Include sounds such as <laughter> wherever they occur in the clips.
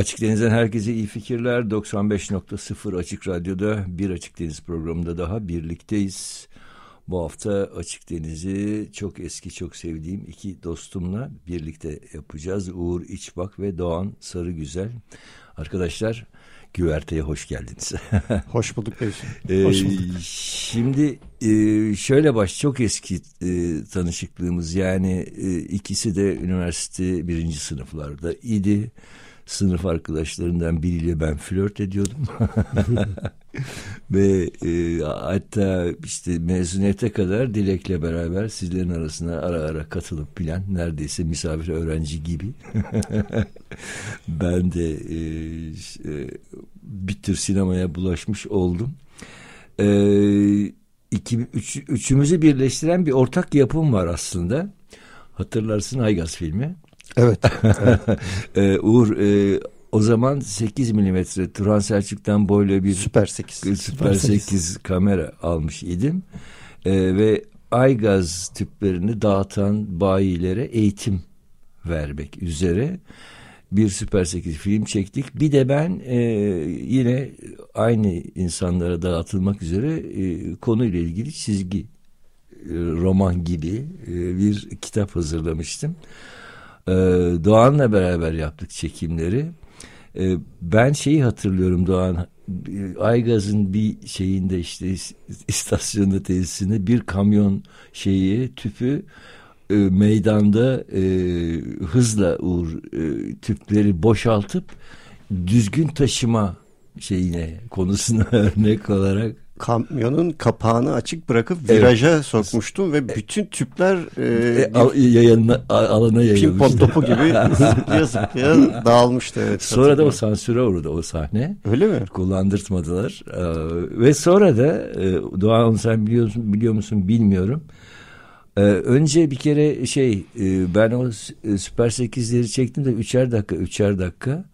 Açık Deniz'den herkese iyi fikirler. 95.0 Açık Radyo'da bir Açık Deniz programında daha birlikteyiz. Bu hafta Açık Deniz'i çok eski çok sevdiğim iki dostumla birlikte yapacağız. Uğur İçbak ve Doğan Sarıgüzel. Arkadaşlar güverteye hoş geldiniz. <laughs> hoş bulduk ee, Hoş bulduk. Şimdi e, şöyle baş çok eski e, tanışıklığımız yani e, ikisi de üniversite birinci sınıflarda idi sınıf arkadaşlarından biriyle ben flört ediyordum. <laughs> Ve e, hatta işte mezuniyete kadar Dilek'le beraber sizlerin arasına ara ara katılıp bilen neredeyse misafir öğrenci gibi. <laughs> ben de e, e, bir tür sinemaya bulaşmış oldum. E, iki, üç, üçümüzü birleştiren bir ortak yapım var aslında. Hatırlarsın Aygaz filmi. Evet. <laughs> evet. ee, Uğur e, o zaman 8 milimetre Turan Selçuk'tan boyla bir Süper 8. Süper, Süper 8. 8 kamera almış idim. Ee, ve aygaz tüplerini dağıtan bayilere eğitim vermek üzere bir Süper 8 film çektik. Bir de ben e, yine aynı insanlara dağıtılmak üzere e, konuyla ilgili çizgi e, roman gibi e, bir kitap hazırlamıştım. Ee, Doğan'la beraber yaptık çekimleri. Ee, ben şeyi hatırlıyorum Doğan Aygaz'ın bir şeyinde işte istasyonda tesisinde bir kamyon şeyi tüpü e, meydanda e, hızla uğur e, tüpleri boşaltıp düzgün taşıma şeyine konusuna <laughs> örnek olarak kamyonun kapağını açık bırakıp viraja evet. sokmuştum ve bütün tüpler e, e, al, yayınla, alana yayılmıştı. Pimpon topu gibi <laughs> zıplaya zıplaya dağılmıştı. Evet, <laughs> sonra da o sansüre uğradı o sahne. Öyle mi? Kullandırtmadılar. Ee, ve sonra da e, Doğan sen biliyorsun biliyor musun bilmiyorum. Ee, önce bir kere şey e, ben o e, Süper 8'leri çektim de üçer dakika üçer dakika.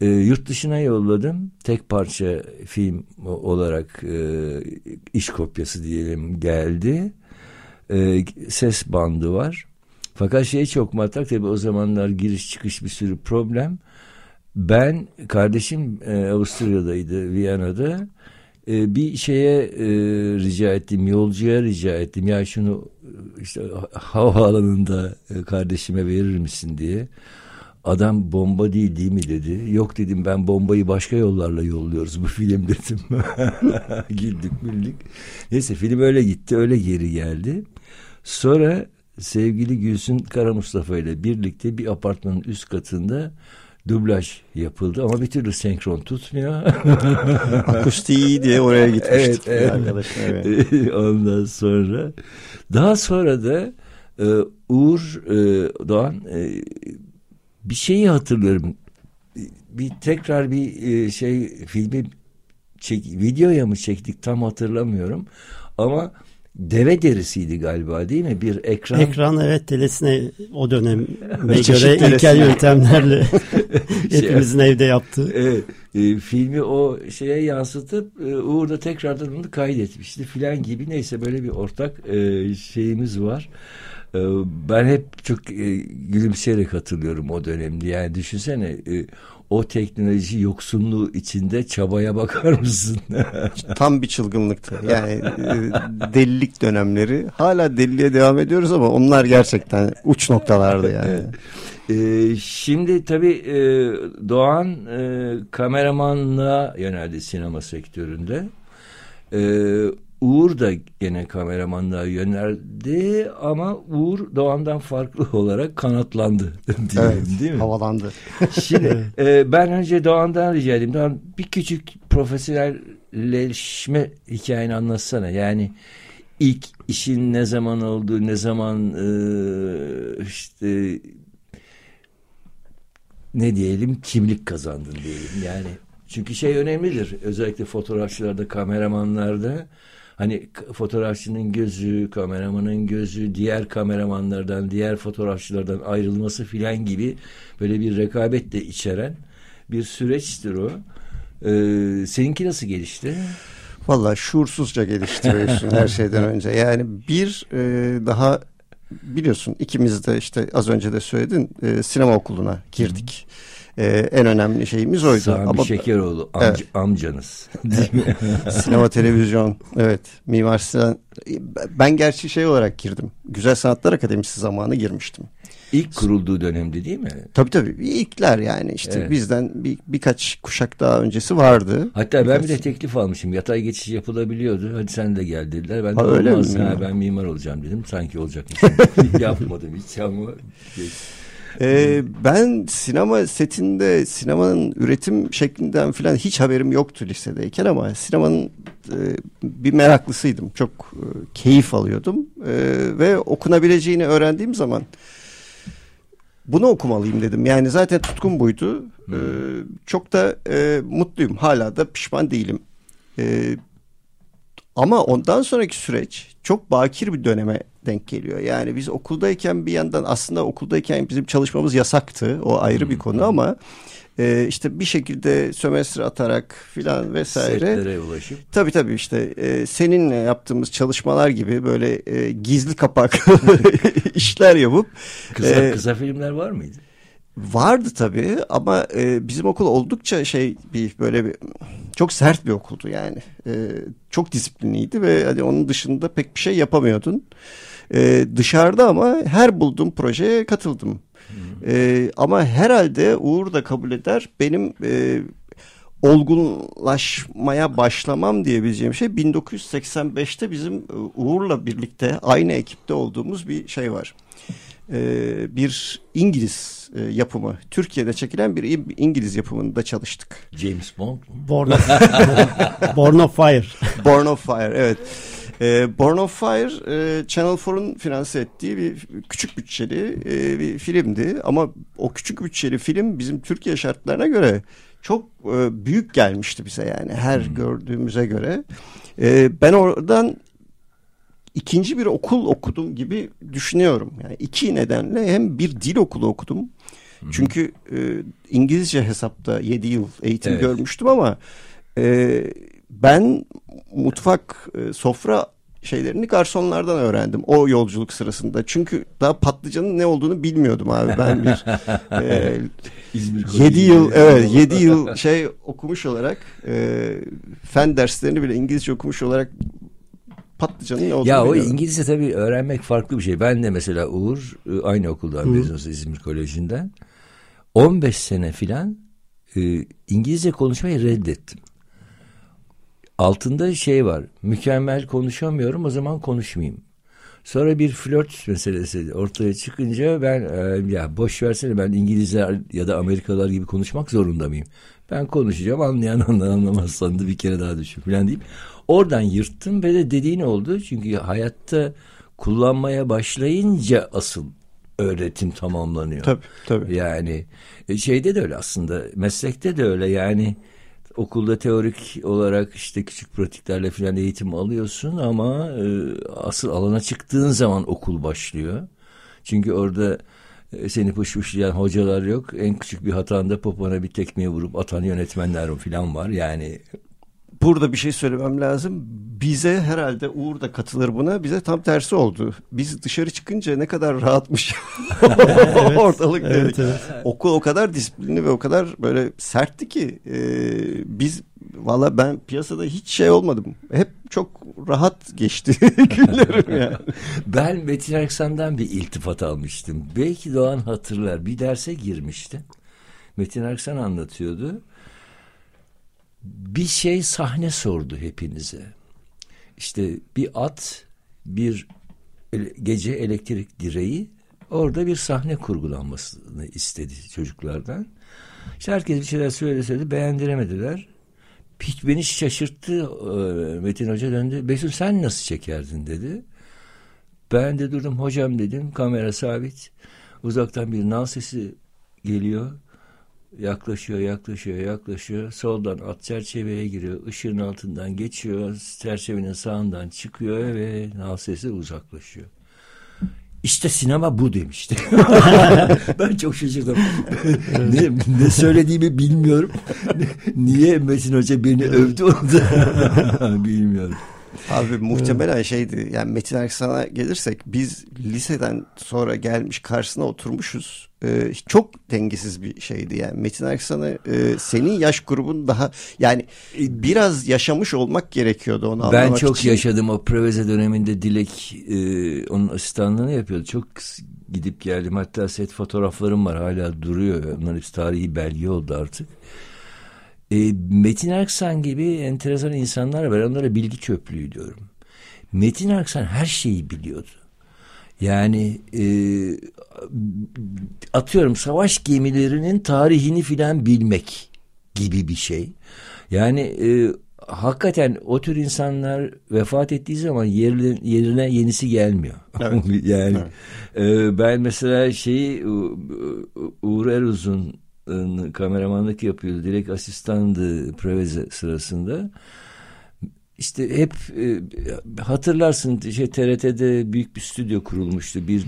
E, yurt dışına yolladım. Tek parça film olarak e, iş kopyası diyelim geldi. E, ses bandı var. Fakat şey çok matrak tabii o zamanlar giriş çıkış bir sürü problem. Ben kardeşim e, Avusturya'daydı Viyana'da e, bir şeye e, rica ettim yolcuya rica ettim ya şunu işte havaalanında e, kardeşime verir misin diye. Adam bomba değil değil mi dedi. Yok dedim ben bombayı başka yollarla yolluyoruz bu film dedim. <laughs> Güldük güldük. Neyse film öyle gitti öyle geri geldi. Sonra sevgili Gülsün Kara Mustafa ile birlikte bir apartmanın üst katında dublaj yapıldı ama bir türlü senkron tutmuyor. <laughs> Akustiği diye oraya gitmiştik. Evet, evet. <laughs> Ondan sonra daha sonra da e, Uğur e, Doğan e, bir şeyi hatırlıyorum. Bir tekrar bir e, şey filmi çek, videoya mı çektik tam hatırlamıyorum. Ama deve derisiydi galiba değil mi? Bir ekran. Ekran evet derisine o döneme <laughs> göre ilkel yöntemlerle <laughs> <laughs> hepimizin şey, evde yaptığı. Evet, e, filmi o şeye yansıtıp e, Uğur da tekrardan onu kaydetmişti filan gibi neyse böyle bir ortak e, şeyimiz var. Ee, ben hep çok e, gülümseyerek hatırlıyorum o dönemde. Yani düşünsene e, o teknoloji yoksunluğu içinde çabaya bakar mısın? <laughs> Tam bir çılgınlıktı. Yani e, delilik dönemleri. Hala deliliğe devam ediyoruz ama onlar gerçekten uç noktalardı yani. Ee, şimdi tabii Doğan e, kameramanlığa yöneldi sinema sektöründe. Ee, Uğur da gene kameramanlığa yöneldi ama Uğur Doğan'dan farklı <laughs> olarak kanatlandı <laughs> diyelim evet, değil mi? Havalandı. <laughs> Şimdi e, ben önce Doğan'dan rica edeyim. Doğan bir küçük profesyonelleşme hikayeni anlatsana. Yani ilk işin ne zaman olduğu, ne zaman e, işte ne diyelim kimlik kazandın diyelim yani. Çünkü şey önemlidir özellikle fotoğrafçılarda kameramanlarda hani fotoğrafçının gözü, kameramanın gözü, diğer kameramanlardan, diğer fotoğrafçılardan ayrılması filan gibi böyle bir rekabet de içeren bir süreçtir o. Ee, seninki nasıl gelişti? Valla şuursuzca geliştiriyorsun her <laughs> şeyden önce. Yani bir e, daha biliyorsun ikimiz de işte az önce de söyledin e, sinema okuluna girdik. E, en önemli şeyimiz oydu. Sami Ama, Şekeroğlu amca, evet. amcanız. <laughs> sinema televizyon evet Mimar Sinan ben gerçi şey olarak girdim. Güzel Sanatlar Akademisi zamanı girmiştim. İlk kurulduğu dönemde değil mi? Tabii tabii. İlkler yani işte evet. bizden bir, birkaç kuşak daha öncesi vardı. Hatta birkaç... ben bir de teklif almışım. Yatay geçiş yapılabiliyordu. Hadi sen de gel dediler. Ben de ha, öyle olmaz. Mi? Ha, ben mimar olacağım dedim. Sanki olacakmış. <laughs> Yapmadım hiç ama... Ee, ben sinema setinde sinemanın üretim şeklinden falan hiç haberim yoktu lisedeyken ama sinemanın e, bir meraklısıydım. Çok e, keyif alıyordum e, ve okunabileceğini öğrendiğim zaman bunu okumalıyım dedim. Yani zaten tutkum buydu. Ee, çok da e, mutluyum. Hala da pişman değilim. Ee, ama ondan sonraki süreç çok bakir bir döneme denk geliyor. Yani biz okuldayken bir yandan aslında okuldayken bizim çalışmamız yasaktı. O ayrı hmm. bir konu ama e, işte bir şekilde sömestr atarak filan vesaire. Setlere ulaşıp. Tabii tabii işte e, seninle yaptığımız çalışmalar gibi böyle e, gizli kapak <laughs> işler yapıp. Kısa, e, kısa filmler var mıydı? Vardı tabii ama e, bizim okul oldukça şey bir böyle bir çok sert bir okuldu yani. E, çok disiplinliydi ve hani onun dışında pek bir şey yapamıyordun. E, dışarıda ama her bulduğum projeye katıldım. E, ama herhalde Uğur da kabul eder. Benim e, olgunlaşmaya başlamam diyebileceğim şey 1985'te bizim e, Uğur'la birlikte aynı ekipte olduğumuz bir şey var. Ee, bir İngiliz e, yapımı, Türkiye'de çekilen bir İngiliz yapımında çalıştık. James Bond. Born of, <laughs> Born of Fire. Born of Fire, evet. E, Born of Fire e, Channel 4'un finanse ettiği bir küçük bütçeli e, bir filmdi. Ama o küçük bütçeli film bizim Türkiye şartlarına göre çok e, büyük gelmişti bize yani her hmm. gördüğümüze göre. E, ben oradan ikinci bir okul okudum gibi düşünüyorum. Yani iki nedenle hem bir dil okulu okudum. Çünkü e, İngilizce hesapta yedi yıl eğitim evet. görmüştüm ama e, ben mutfak e, sofra şeylerini garsonlardan öğrendim o yolculuk sırasında. Çünkü daha patlıcanın ne olduğunu bilmiyordum abi. Ben bir <laughs> e, <laughs> yedi yıl evet yedi yıl şey okumuş olarak e, fen derslerini bile İngilizce okumuş olarak patlıcanın ne olduğunu Ya o İngilizce tabii öğrenmek farklı bir şey. Ben de mesela Uğur e, aynı okuldan mezunuz İzmir Koleji'nden. 15 sene filan e, İngilizce konuşmayı reddettim altında şey var. Mükemmel konuşamıyorum o zaman konuşmayayım. Sonra bir flört meselesi ortaya çıkınca ben e, ya boş versene ben İngilizler ya da Amerikalılar gibi konuşmak zorunda mıyım? Ben konuşacağım anlayan anlayan anlamazsan da bir kere daha düşün falan deyip oradan yırttım ve de dediğin oldu. Çünkü hayatta kullanmaya başlayınca asıl öğretim tamamlanıyor. Tabii tabii. Yani e, şeyde de öyle aslında meslekte de öyle yani okulda teorik olarak işte küçük pratiklerle falan eğitim alıyorsun ama e, asıl alana çıktığın zaman okul başlıyor. Çünkü orada e, seni pışpışlayan hocalar yok. En küçük bir hatanda popona bir tekmeyi vurup atan yönetmenler falan var. Yani burada bir şey söylemem lazım. Bize herhalde Uğur da katılır buna. Bize tam tersi oldu. Biz dışarı çıkınca ne kadar rahatmış <laughs> evet, ortalık evet, dedik. Evet. Okul o kadar disiplinli ve o kadar böyle sertti ki e, biz valla ben piyasada hiç şey olmadım. Hep çok rahat geçti <laughs> günlerim <laughs> yani. ben Metin Erksan'dan bir iltifat almıştım. Belki Doğan hatırlar. Bir derse girmişti. Metin Erksan anlatıyordu bir şey sahne sordu hepinize. İşte bir at, bir gece elektrik direği orada bir sahne kurgulanmasını istedi çocuklardan. İşte herkes bir şeyler söyledi beğendiremediler. Hiç beni şaşırttı e, Metin Hoca döndü. Besun sen nasıl çekerdin dedi. Ben de durdum hocam dedim kamera sabit. Uzaktan bir nal sesi geliyor. Yaklaşıyor, yaklaşıyor, yaklaşıyor. Soldan at çerçeveye giriyor. Işığın altından geçiyor. Çerçevenin sağından çıkıyor ve nal sesi uzaklaşıyor. İşte sinema bu demişti. <laughs> ben çok şaşırdım. ne, ne söylediğimi bilmiyorum. Niye Metin Hoca beni övdü onu <laughs> bilmiyorum. Abi muhtemelen şeydi yani Metin Erksan'a gelirsek biz liseden sonra gelmiş karşısına oturmuşuz. Ee, çok dengesiz bir şeydi yani Metin Erksan'ı e, senin yaş grubun daha yani e, biraz yaşamış olmak gerekiyordu onu anlamak Ben çok için. yaşadım o Preveze döneminde Dilek e, onun asistanlığını yapıyordu. Çok gidip geldim hatta set fotoğraflarım var hala duruyor. Onlar hepsi tarihi belge oldu artık. E, Metin Erksan gibi enteresan insanlar var. Onlara bilgi çöplüğü diyorum. Metin Erksan her şeyi biliyordu. Yani e, atıyorum savaş gemilerinin tarihini filan bilmek gibi bir şey. Yani e, hakikaten o tür insanlar vefat ettiği zaman yerine, yerine yenisi gelmiyor. Evet. <laughs> yani Evet. e, ben mesela şeyi Uğur Eruz'un ıı, kameramanlık yapıyordu. Direkt asistandı Preveze sırasında. İşte hep e, hatırlarsın şey TRT'de büyük bir stüdyo kurulmuştu. Bir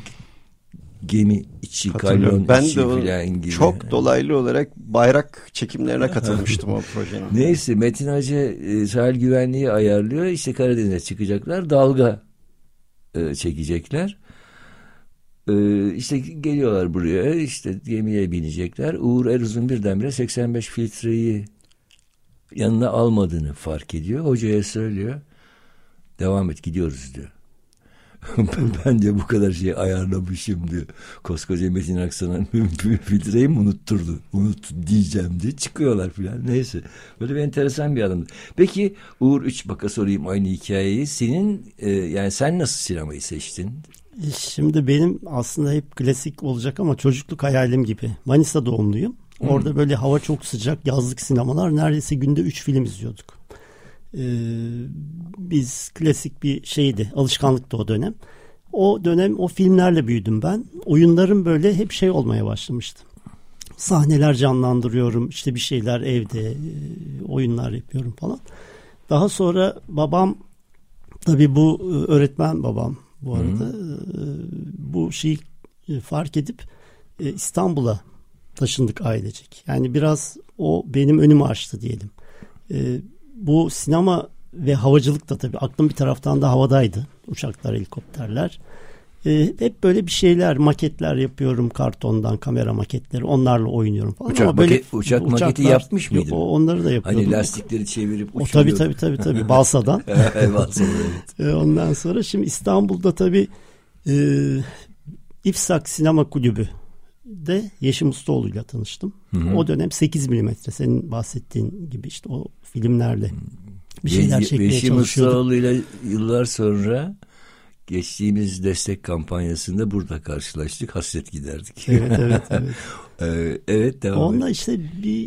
gemi içi, kalyon Ben içi de filan gibi. çok dolaylı olarak bayrak çekimlerine katılmıştım o projenin. <laughs> Neyse Metin Hoca e, sahil güvenliği ayarlıyor. İşte Karadeniz'e çıkacaklar. Dalga e, çekecekler. E, işte geliyorlar buraya. işte gemiye binecekler. Uğur Eruz'un birdenbire 85 filtreyi yanına almadığını fark ediyor. Hocaya söylüyor. Devam et gidiyoruz diyor. <laughs> ben de bu kadar şeyi ayarlamışım diyor. Koskoca Metin Aksan'a <laughs> filtreyi mi unutturdu? Unut diyeceğim diye çıkıyorlar filan. Neyse. Böyle bir enteresan bir adamdı. Peki Uğur Üç Bak'a sorayım aynı hikayeyi. Senin e, yani sen nasıl sinemayı seçtin? Şimdi benim aslında hep klasik olacak ama çocukluk hayalim gibi. Manisa doğumluyum. Orada böyle hava çok sıcak yazlık sinemalar neredeyse günde 3 film izliyorduk. Ee, biz klasik bir şeydi alışkanlıktı o dönem. O dönem o filmlerle büyüdüm ben. Oyunlarım böyle hep şey olmaya başlamıştı. Sahneler canlandırıyorum işte bir şeyler evde e, oyunlar yapıyorum falan. Daha sonra babam tabii bu e, öğretmen babam bu arada e, bu şeyi fark edip İstanbul'a taşındık ailecek. Yani biraz o benim önümü açtı diyelim. E, bu sinema ve havacılık da tabii aklım bir taraftan da havadaydı. Uçaklar, helikopterler. E, hep böyle bir şeyler, maketler yapıyorum kartondan, kamera maketleri. Onlarla oynuyorum falan. Uçak Ama böyle maket- uçak maketi yapmış mıydın? Yok, onları da yapıyordum. Hani lastikleri çevirip O tabii tabii tabii tabii <laughs> Balsa'dan. Eyvallah <laughs> evet. E, Ondan sonra şimdi İstanbul'da tabii e, İfsak Sinema Kulübü de Yeşim Ustaoğlu'yla tanıştım. hı. O dönem 8 milimetre senin bahsettiğin gibi işte o filmlerle bir şeyler Ve- çekmeye Beşim çalışıyordum. Ustaoğlu ile yıllar sonra geçtiğimiz destek kampanyasında burada karşılaştık. Hasret giderdik. Evet evet evet. <laughs> Ee, evet devam Onunla et. işte bir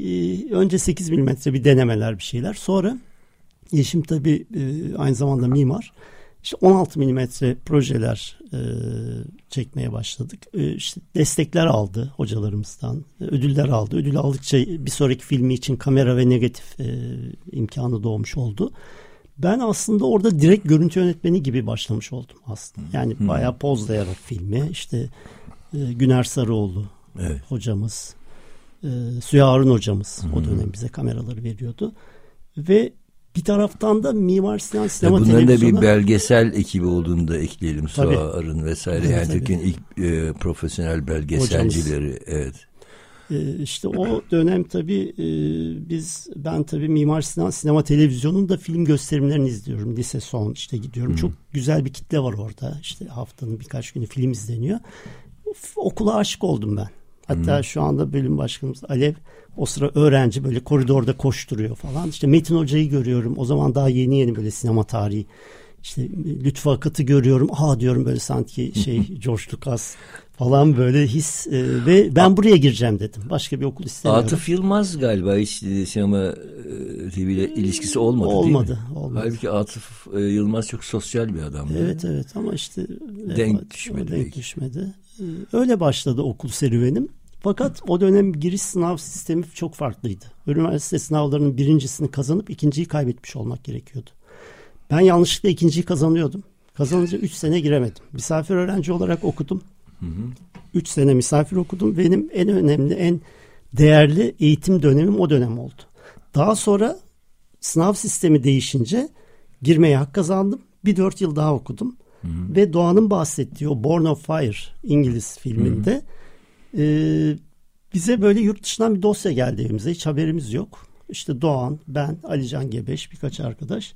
e, önce 8 milimetre bir denemeler bir şeyler. Sonra Yeşim tabii e, aynı zamanda mimar. İşte 16 milimetre projeler e, çekmeye başladık. E, işte destekler aldı hocalarımızdan. e, Ödüller aldı. Ödül aldıkça bir sonraki filmi için kamera ve negatif e, imkanı doğmuş oldu. Ben aslında orada direkt görüntü yönetmeni gibi başlamış oldum aslında. Yani bayağı pozlayarak filmi işte e, Güner Sarıoğlu Evet. hocamız, e, Suya Harun hocamız o dönem bize kameraları veriyordu. Ve bir taraftan da Mimar Sinan Sinema bunların da Televizyonu'na bir belgesel ekibi olduğunu da ekleyelim. Tabii. Arın vesaire. Evet, yani. Türkiye'nin ilk e, profesyonel belgeselcileri. Evet. Ee, işte o dönem tabii e, biz ben tabii Mimar Sinan Sinema Televizyonu'nda film gösterimlerini izliyorum. Lise son işte gidiyorum. Çok güzel bir kitle var orada. İşte haftanın birkaç günü film izleniyor. Okula aşık oldum ben. Hatta şu anda bölüm başkanımız Alev o sıra öğrenci böyle koridorda koşturuyor falan. İşte Metin Hoca'yı görüyorum. O zaman daha yeni yeni böyle sinema tarihi işte Lütfü Akat'ı görüyorum. Aa diyorum böyle sanki şey <laughs> George Lucas falan böyle his e, ve ben buraya gireceğim dedim. Başka bir okul istemiyorum. Atıf Yılmaz galiba hiç e, sinema e, TV ile ilişkisi olmadı, Olmadı, değil mi? olmadı. Halbuki Atıf e, Yılmaz çok sosyal bir adamdı. Evet evet ama işte Denk düşmedi denk belki. düşmedi. Öyle başladı okul serüvenim. Fakat o dönem giriş sınav sistemi çok farklıydı. Üniversite sınavlarının birincisini kazanıp ikinciyi kaybetmiş olmak gerekiyordu. Ben yanlışlıkla ikinciyi kazanıyordum. Kazanınca 3 sene giremedim. Misafir öğrenci olarak okudum. 3 sene misafir okudum. Benim en önemli, en değerli eğitim dönemim o dönem oldu. Daha sonra sınav sistemi değişince girmeye hak kazandım. Bir dört yıl daha okudum. Ve Doğan'ın bahsettiği o Born of Fire İngiliz filminde e, bize böyle yurt dışından bir dosya geldi evimize. Hiç haberimiz yok. İşte Doğan, ben, Alican Gebeş, birkaç arkadaş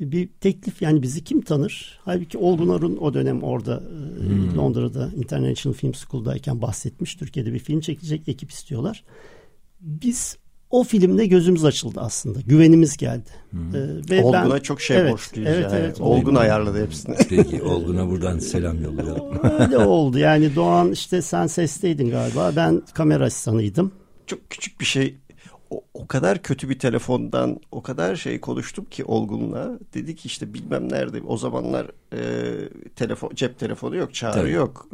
bir teklif yani bizi kim tanır? Halbuki Olgun Arun o dönem orada e, Londra'da International Film School'dayken bahsetmiş. Türkiye'de bir film çekecek ekip istiyorlar. Biz o filmde gözümüz açıldı aslında. Güvenimiz geldi. Ee, ve Olgun'a ben, çok şey evet, borçluyuz evet, yani. Evet, Olgun Olgun. ayarladı hepsini. <laughs> Peki Olgun'a buradan selam yollayalım. <laughs> Öyle oldu. Yani Doğan işte sen sesteydin galiba. Ben kamera asistanıydım. çok küçük bir şey. O, o kadar kötü bir telefondan o kadar şey konuştum ki Olgun'la. Dedi ki işte bilmem nerede. O zamanlar e, telefon cep telefonu yok, çağrı Tabii. yok.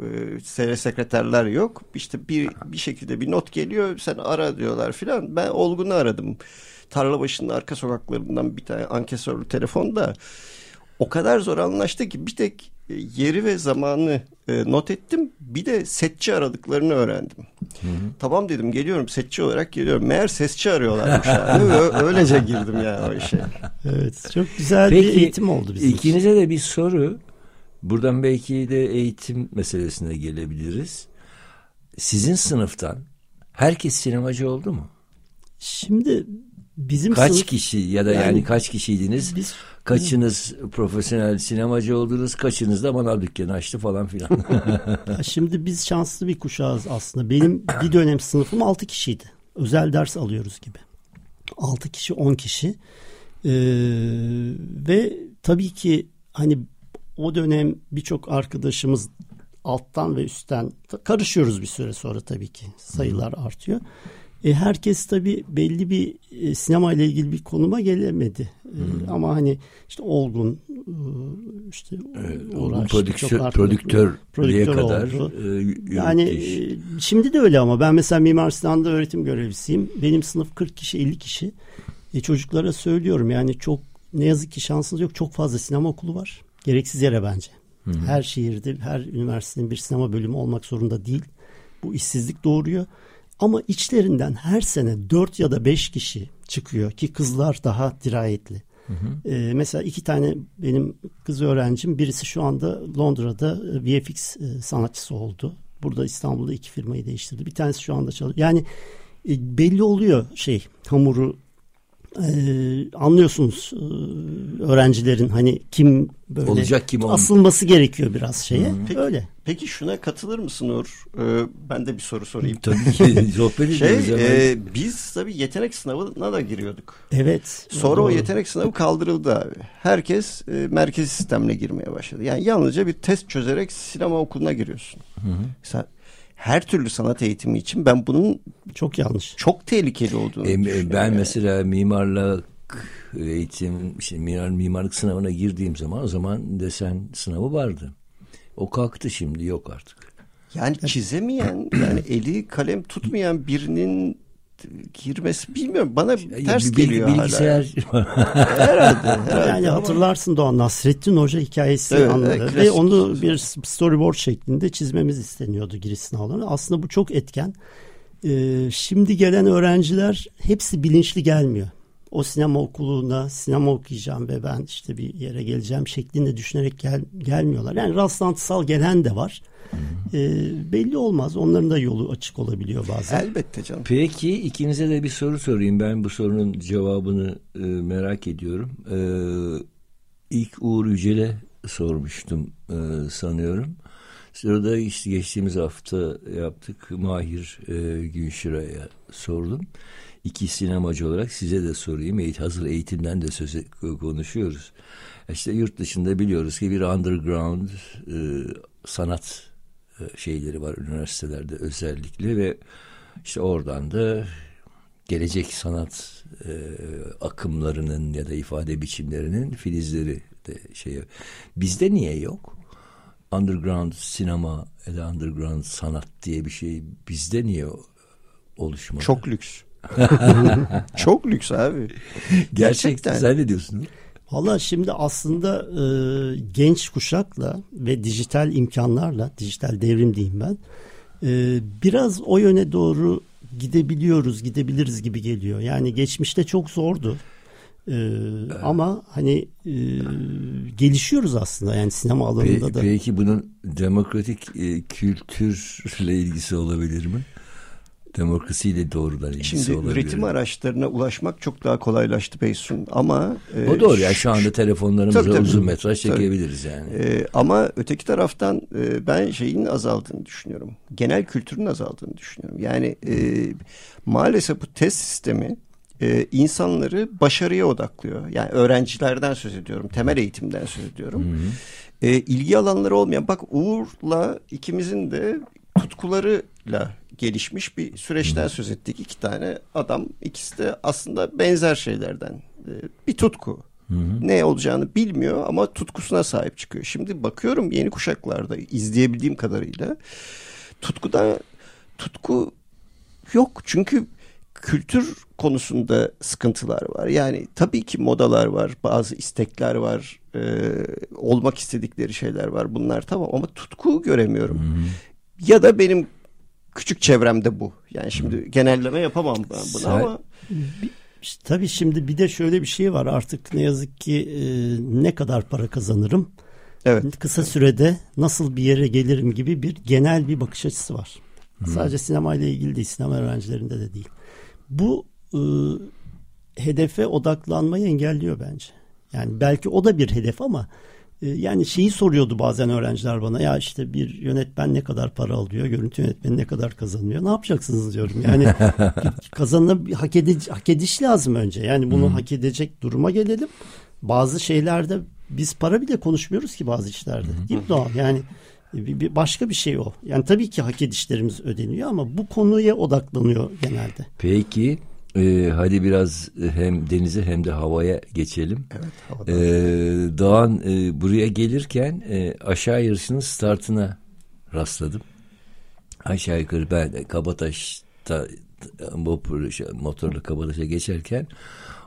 E, sekreterler yok. İşte bir bir şekilde bir not geliyor. Sen ara diyorlar filan. Ben Olgun'u aradım. Tarla başının arka sokaklarından bir tane ankesörlü telefonda. O kadar zor anlaştı ki bir tek yeri ve zamanı e, not ettim. Bir de setçi aradıklarını öğrendim. Tamam dedim geliyorum setçi olarak geliyorum. Meğer sesçi arıyorlarmış. yani. <laughs> Ö- Öylece girdim ya o işe. Evet. Çok güzel bir eğitim oldu bizim için. ikinize de bir soru. Buradan belki de eğitim meselesine gelebiliriz. Sizin sınıftan herkes sinemacı oldu mu? Şimdi bizim Kaç sınıf- kişi ya da yani, Yani kaç kişiydiniz? biz Kaçınız profesyonel sinemacı oldunuz, kaçınız da manav dükkanı açtı falan filan. <laughs> Şimdi biz şanslı bir kuşağız aslında. Benim bir dönem sınıfım 6 kişiydi. Özel ders alıyoruz gibi. 6 kişi 10 kişi. Ee, ve tabii ki hani o dönem birçok arkadaşımız alttan ve üstten karışıyoruz bir süre sonra tabii ki. Sayılar artıyor. E, herkes tabii belli bir e, sinema ile ilgili bir konuma gelemedi. E, ama hani işte Olgun e, işte Olgun uğraştı, prodüktör, prodüktör kadar oldu. e, Yani e, şimdi de öyle ama ben mesela Mimar Sinan'da öğretim görevlisiyim. Benim sınıf 40 kişi 50 kişi. E, çocuklara söylüyorum yani çok ne yazık ki şansınız yok. Çok fazla sinema okulu var. Gereksiz yere bence. Her şehirde her üniversitenin bir sinema bölümü olmak zorunda değil. Bu işsizlik doğuruyor. Ama içlerinden her sene 4 ya da 5 kişi çıkıyor ki kızlar daha dirayetli. Ee, mesela iki tane benim kız öğrencim birisi şu anda Londra'da e, VFX e, sanatçısı oldu. Burada İstanbul'da iki firmayı değiştirdi. Bir tanesi şu anda çalışıyor. Yani e, belli oluyor şey hamuru e, anlıyorsunuz e, öğrencilerin hani kim böyle Olacak kim asılması gerekiyor biraz şeye. Peki- Öyle. Peki şuna katılır mısın Uğur? Ee, ben de bir soru sorayım. Tabii ki <laughs> sohbet Şey, e, biz tabii yetenek sınavına da giriyorduk. Evet. Sonra o doğru. yetenek sınavı kaldırıldı abi. Herkes e, merkezi sistemle girmeye başladı. Yani yalnızca bir test çözerek sinema okuluna giriyorsun. Mesela her türlü sanat eğitimi için ben bunun çok yanlış. çok tehlikeli olduğunu E, düşünüyorum. ben yani. mesela mimarlık eğitim, işte mimar, mimarlık sınavına girdiğim zaman o zaman desen sınavı vardı. O kalktı şimdi yok artık. Yani çizemeyen, yani eli kalem tutmayan birinin girmesi bilmiyorum. Bana ters Bil- geliyor bilgisayar hala. Herhalde. <laughs> herhalde. Yani Ama hatırlarsın Doğan Nasrettin Hoca hikayesi Evet, anladı. evet, Ve onu bir storyboard şeklinde çizmemiz isteniyordu giriş sınavlarına. Aslında bu çok etken. Ee, şimdi gelen öğrenciler hepsi bilinçli gelmiyor. O sinema okuluna sinema okuyacağım ve ben işte bir yere geleceğim şeklinde düşünerek gel, gelmiyorlar. Yani rastlantısal gelen de var. Ee, belli olmaz. Onların da yolu açık olabiliyor bazen. Elbette canım. Peki ikinize de bir soru sorayım. Ben bu sorunun cevabını e, merak ediyorum. E, ilk Uğur Yücel'e sormuştum e, sanıyorum. Sırada işte geçtiğimiz hafta yaptık. Mahir e, Günşira'ya sordum. İki sinemacı olarak size de sorayım. Eğit, hazır eğitimden de söz e- konuşuyoruz. İşte yurt dışında biliyoruz ki bir underground e, sanat e, şeyleri var üniversitelerde özellikle ve işte oradan da gelecek sanat e, akımlarının ya da ifade biçimlerinin filizleri de şey bizde niye yok? underground sinema ya da underground sanat diye bir şey bizde niye oluşmadı? Çok lüks. <laughs> Çok lüks abi. Gerçekten. Gerçekten. Sen ne diyorsun? Valla şimdi aslında e, genç kuşakla ve dijital imkanlarla, dijital devrim diyeyim ben, e, biraz o yöne doğru gidebiliyoruz, gidebiliriz gibi geliyor. Yani geçmişte çok zordu. E, ama hani e, gelişiyoruz aslında yani sinema alanında Pe- da. Peki bunun demokratik e, kültürle ilgisi olabilir mi? Demokrasiyle doğrudan ilgisi Şimdi olabilir üretim araçlarına ulaşmak çok daha kolaylaştı Beysun ama e, O doğru ya şu anda telefonlarımızla Tabii, tabii. uzun metraj Tabii. çekebiliriz yani. e, ama öteki taraftan e, ben şeyin azaldığını düşünüyorum. Genel kültürün azaldığını düşünüyorum. Yani e, maalesef bu test sistemi e, insanları başarıya odaklıyor. Yani öğrencilerden söz ediyorum. Temel eğitimden söz ediyorum. E, ilgi alanları olmayan bak Uğur'la ikimizin de tutkularıyla gelişmiş bir süreçten söz ettik. İki tane adam ikisi de aslında benzer şeylerden e, bir tutku. Ne olacağını bilmiyor ama tutkusuna sahip çıkıyor. Şimdi bakıyorum yeni kuşaklarda izleyebildiğim kadarıyla tutkuda tutku yok. Çünkü kültür konusunda sıkıntılar var. Yani tabii ki modalar var, bazı istekler var, e, olmak istedikleri şeyler var. Bunlar tamam ama tutku göremiyorum. Ya da benim küçük çevremde bu. Yani şimdi genelleme yapamam ben bunu Sen- ama tabii şimdi bir de şöyle bir şey var artık ne yazık ki e, ne kadar para kazanırım evet. kısa sürede nasıl bir yere gelirim gibi bir genel bir bakış açısı var. Sadece sinemayla ilgili değil, sinema öğrencilerinde de değil. Bu e, hedefe odaklanmayı engelliyor bence. Yani belki o da bir hedef ama yani şeyi soruyordu bazen öğrenciler bana ya işte bir yönetmen ne kadar para alıyor, görüntü yönetmeni ne kadar kazanıyor, ne yapacaksınız diyorum. Yani <laughs> kazanına hak, edici, hak ediş lazım önce. Yani bunu hak edecek duruma gelelim. Bazı şeylerde biz para bile konuşmuyoruz ki bazı işlerde. Değil mi Doğan? Yani bir, bir başka bir şey o. Yani tabii ki hak edişlerimiz ödeniyor ama bu konuya odaklanıyor genelde. Peki e, hadi biraz hem denize hem de havaya geçelim. Evet, havada. E, Doğan e, buraya gelirken e, aşağı yarışının startına rastladım. Aşağı yukarı ben Kabataş'ta motorla Kabataş'a geçerken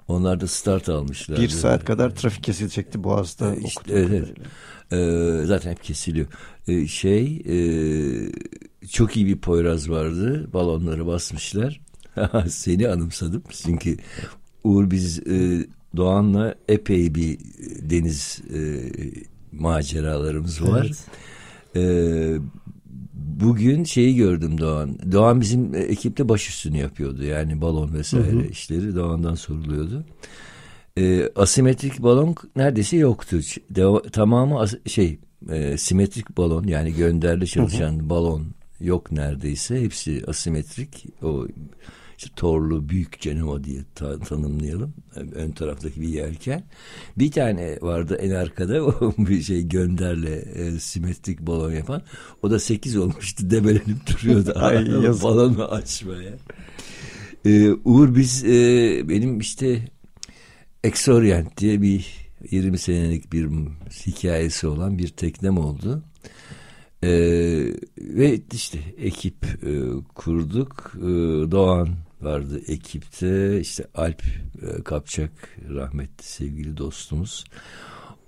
onlar da start almışlar. Bir saat kadar trafik kesilecekti Boğaz'da. Ee, işte, evet. Ee, zaten hep kesiliyor. Ee, şey e, çok iyi bir Poyraz vardı. Balonları basmışlar. <laughs> Seni anımsadım. Çünkü Uğur biz e, Doğan'la epey bir deniz e, maceralarımız var. Evet. Ee, bugün şeyi gördüm Doğan. Doğan bizim e, ekipte baş üstünü yapıyordu. Yani balon vesaire işleri Doğan'dan soruluyordu. Ee, asimetrik balon neredeyse yoktu. Deva- tamamı as- şey e, simetrik balon yani gönderli çalışan balon yok neredeyse. Hepsi asimetrik. O işte torlu büyük Cenova diye ta- tanımlayalım. Ön taraftaki bir yelken. Bir tane vardı en arkada <laughs> o bir şey gönderle e, simetrik balon yapan. O da sekiz olmuştu debelenip duruyordu. <laughs> Ay. Balonu açmaya. Ee, Uğur biz e, benim işte Exorient diye bir 20 senelik bir hikayesi olan bir teknem oldu. Ee, ve işte ekip e, kurduk. Ee, Doğan vardı ekipte. İşte Alp e, Kapçak rahmetli sevgili dostumuz.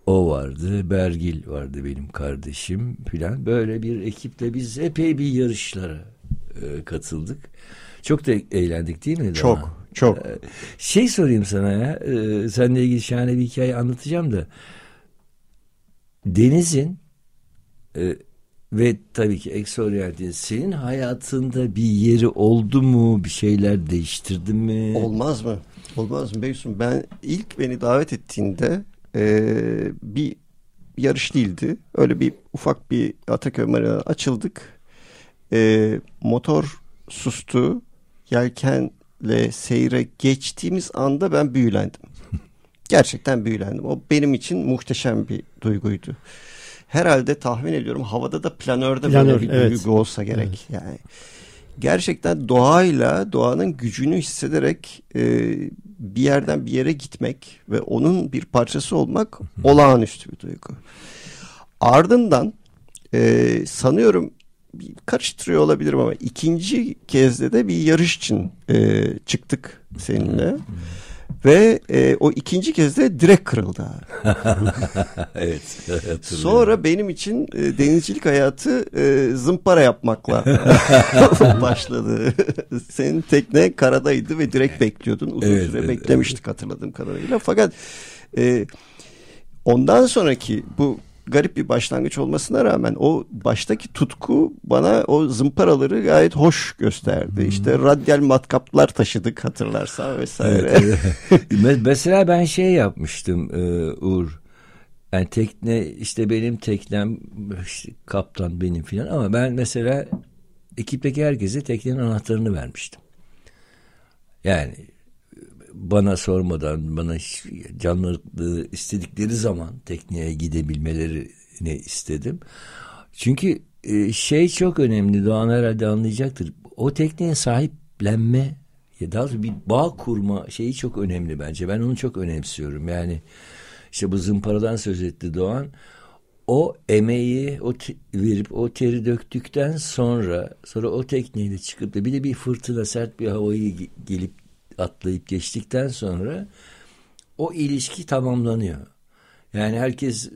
O vardı. Bergil vardı benim kardeşim filan. Böyle bir ekiple biz epey bir yarışlara e, katıldık. Çok da eğlendik değil mi? Çok, çok. Ee, Şey sorayım sana ya. E, seninle ilgili şahane bir hikaye anlatacağım da. Deniz'in e, ve tabii ki Exorient'in senin hayatında bir yeri oldu mu? Bir şeyler değiştirdi mi? Olmaz mı? Olmaz mı Beysun? Ben ilk beni davet ettiğinde e, bir yarış değildi. Öyle bir ufak bir Ataköy Marina'na açıldık. E, motor sustu. Yelkenle seyre geçtiğimiz anda ben büyülendim. <laughs> Gerçekten büyülendim. O benim için muhteşem bir duyguydu. Herhalde tahmin ediyorum havada da planörde Planör, böyle bir evet. duygu olsa gerek. Yani gerçekten doğayla doğanın gücünü hissederek e, bir yerden bir yere gitmek ve onun bir parçası olmak olağanüstü bir duygu. Ardından e, sanıyorum karıştırıyor olabilirim ama ikinci kezde de bir yarış için e, çıktık seninle. Ve e, o ikinci kez de direkt kırıldı. <laughs> evet. Sonra benim için e, denizcilik hayatı e, zımpara yapmakla <laughs> başladı. <laughs> Senin tekne karadaydı ve direkt bekliyordun. Uzun Evet, süre evet, beklemiştik hatırladığım kadarıyla. Fakat e, ondan sonraki bu garip bir başlangıç olmasına rağmen o baştaki tutku bana o zımparaları gayet hoş gösterdi. Hmm. İşte radyal matkaplar taşıdık hatırlarsan vesaire. Evet, evet. <laughs> Mesela ben şey yapmıştım e, Uğur. Yani tekne işte benim teknem işte kaptan benim filan ama ben mesela ekipteki herkese teknenin anahtarını vermiştim. Yani bana sormadan bana canlı istedikleri zaman tekneye gidebilmelerini istedim. Çünkü e, şey çok önemli Doğan herhalde anlayacaktır. O tekneye sahiplenme ya daha doğrusu bir bağ kurma şeyi çok önemli bence. Ben onu çok önemsiyorum. Yani işte bu zımparadan söz etti Doğan. O emeği o verip o teri döktükten sonra sonra o tekneyle çıkıp da bir de bir fırtına sert bir havayı gelip atlayıp geçtikten sonra o ilişki tamamlanıyor. Yani herkes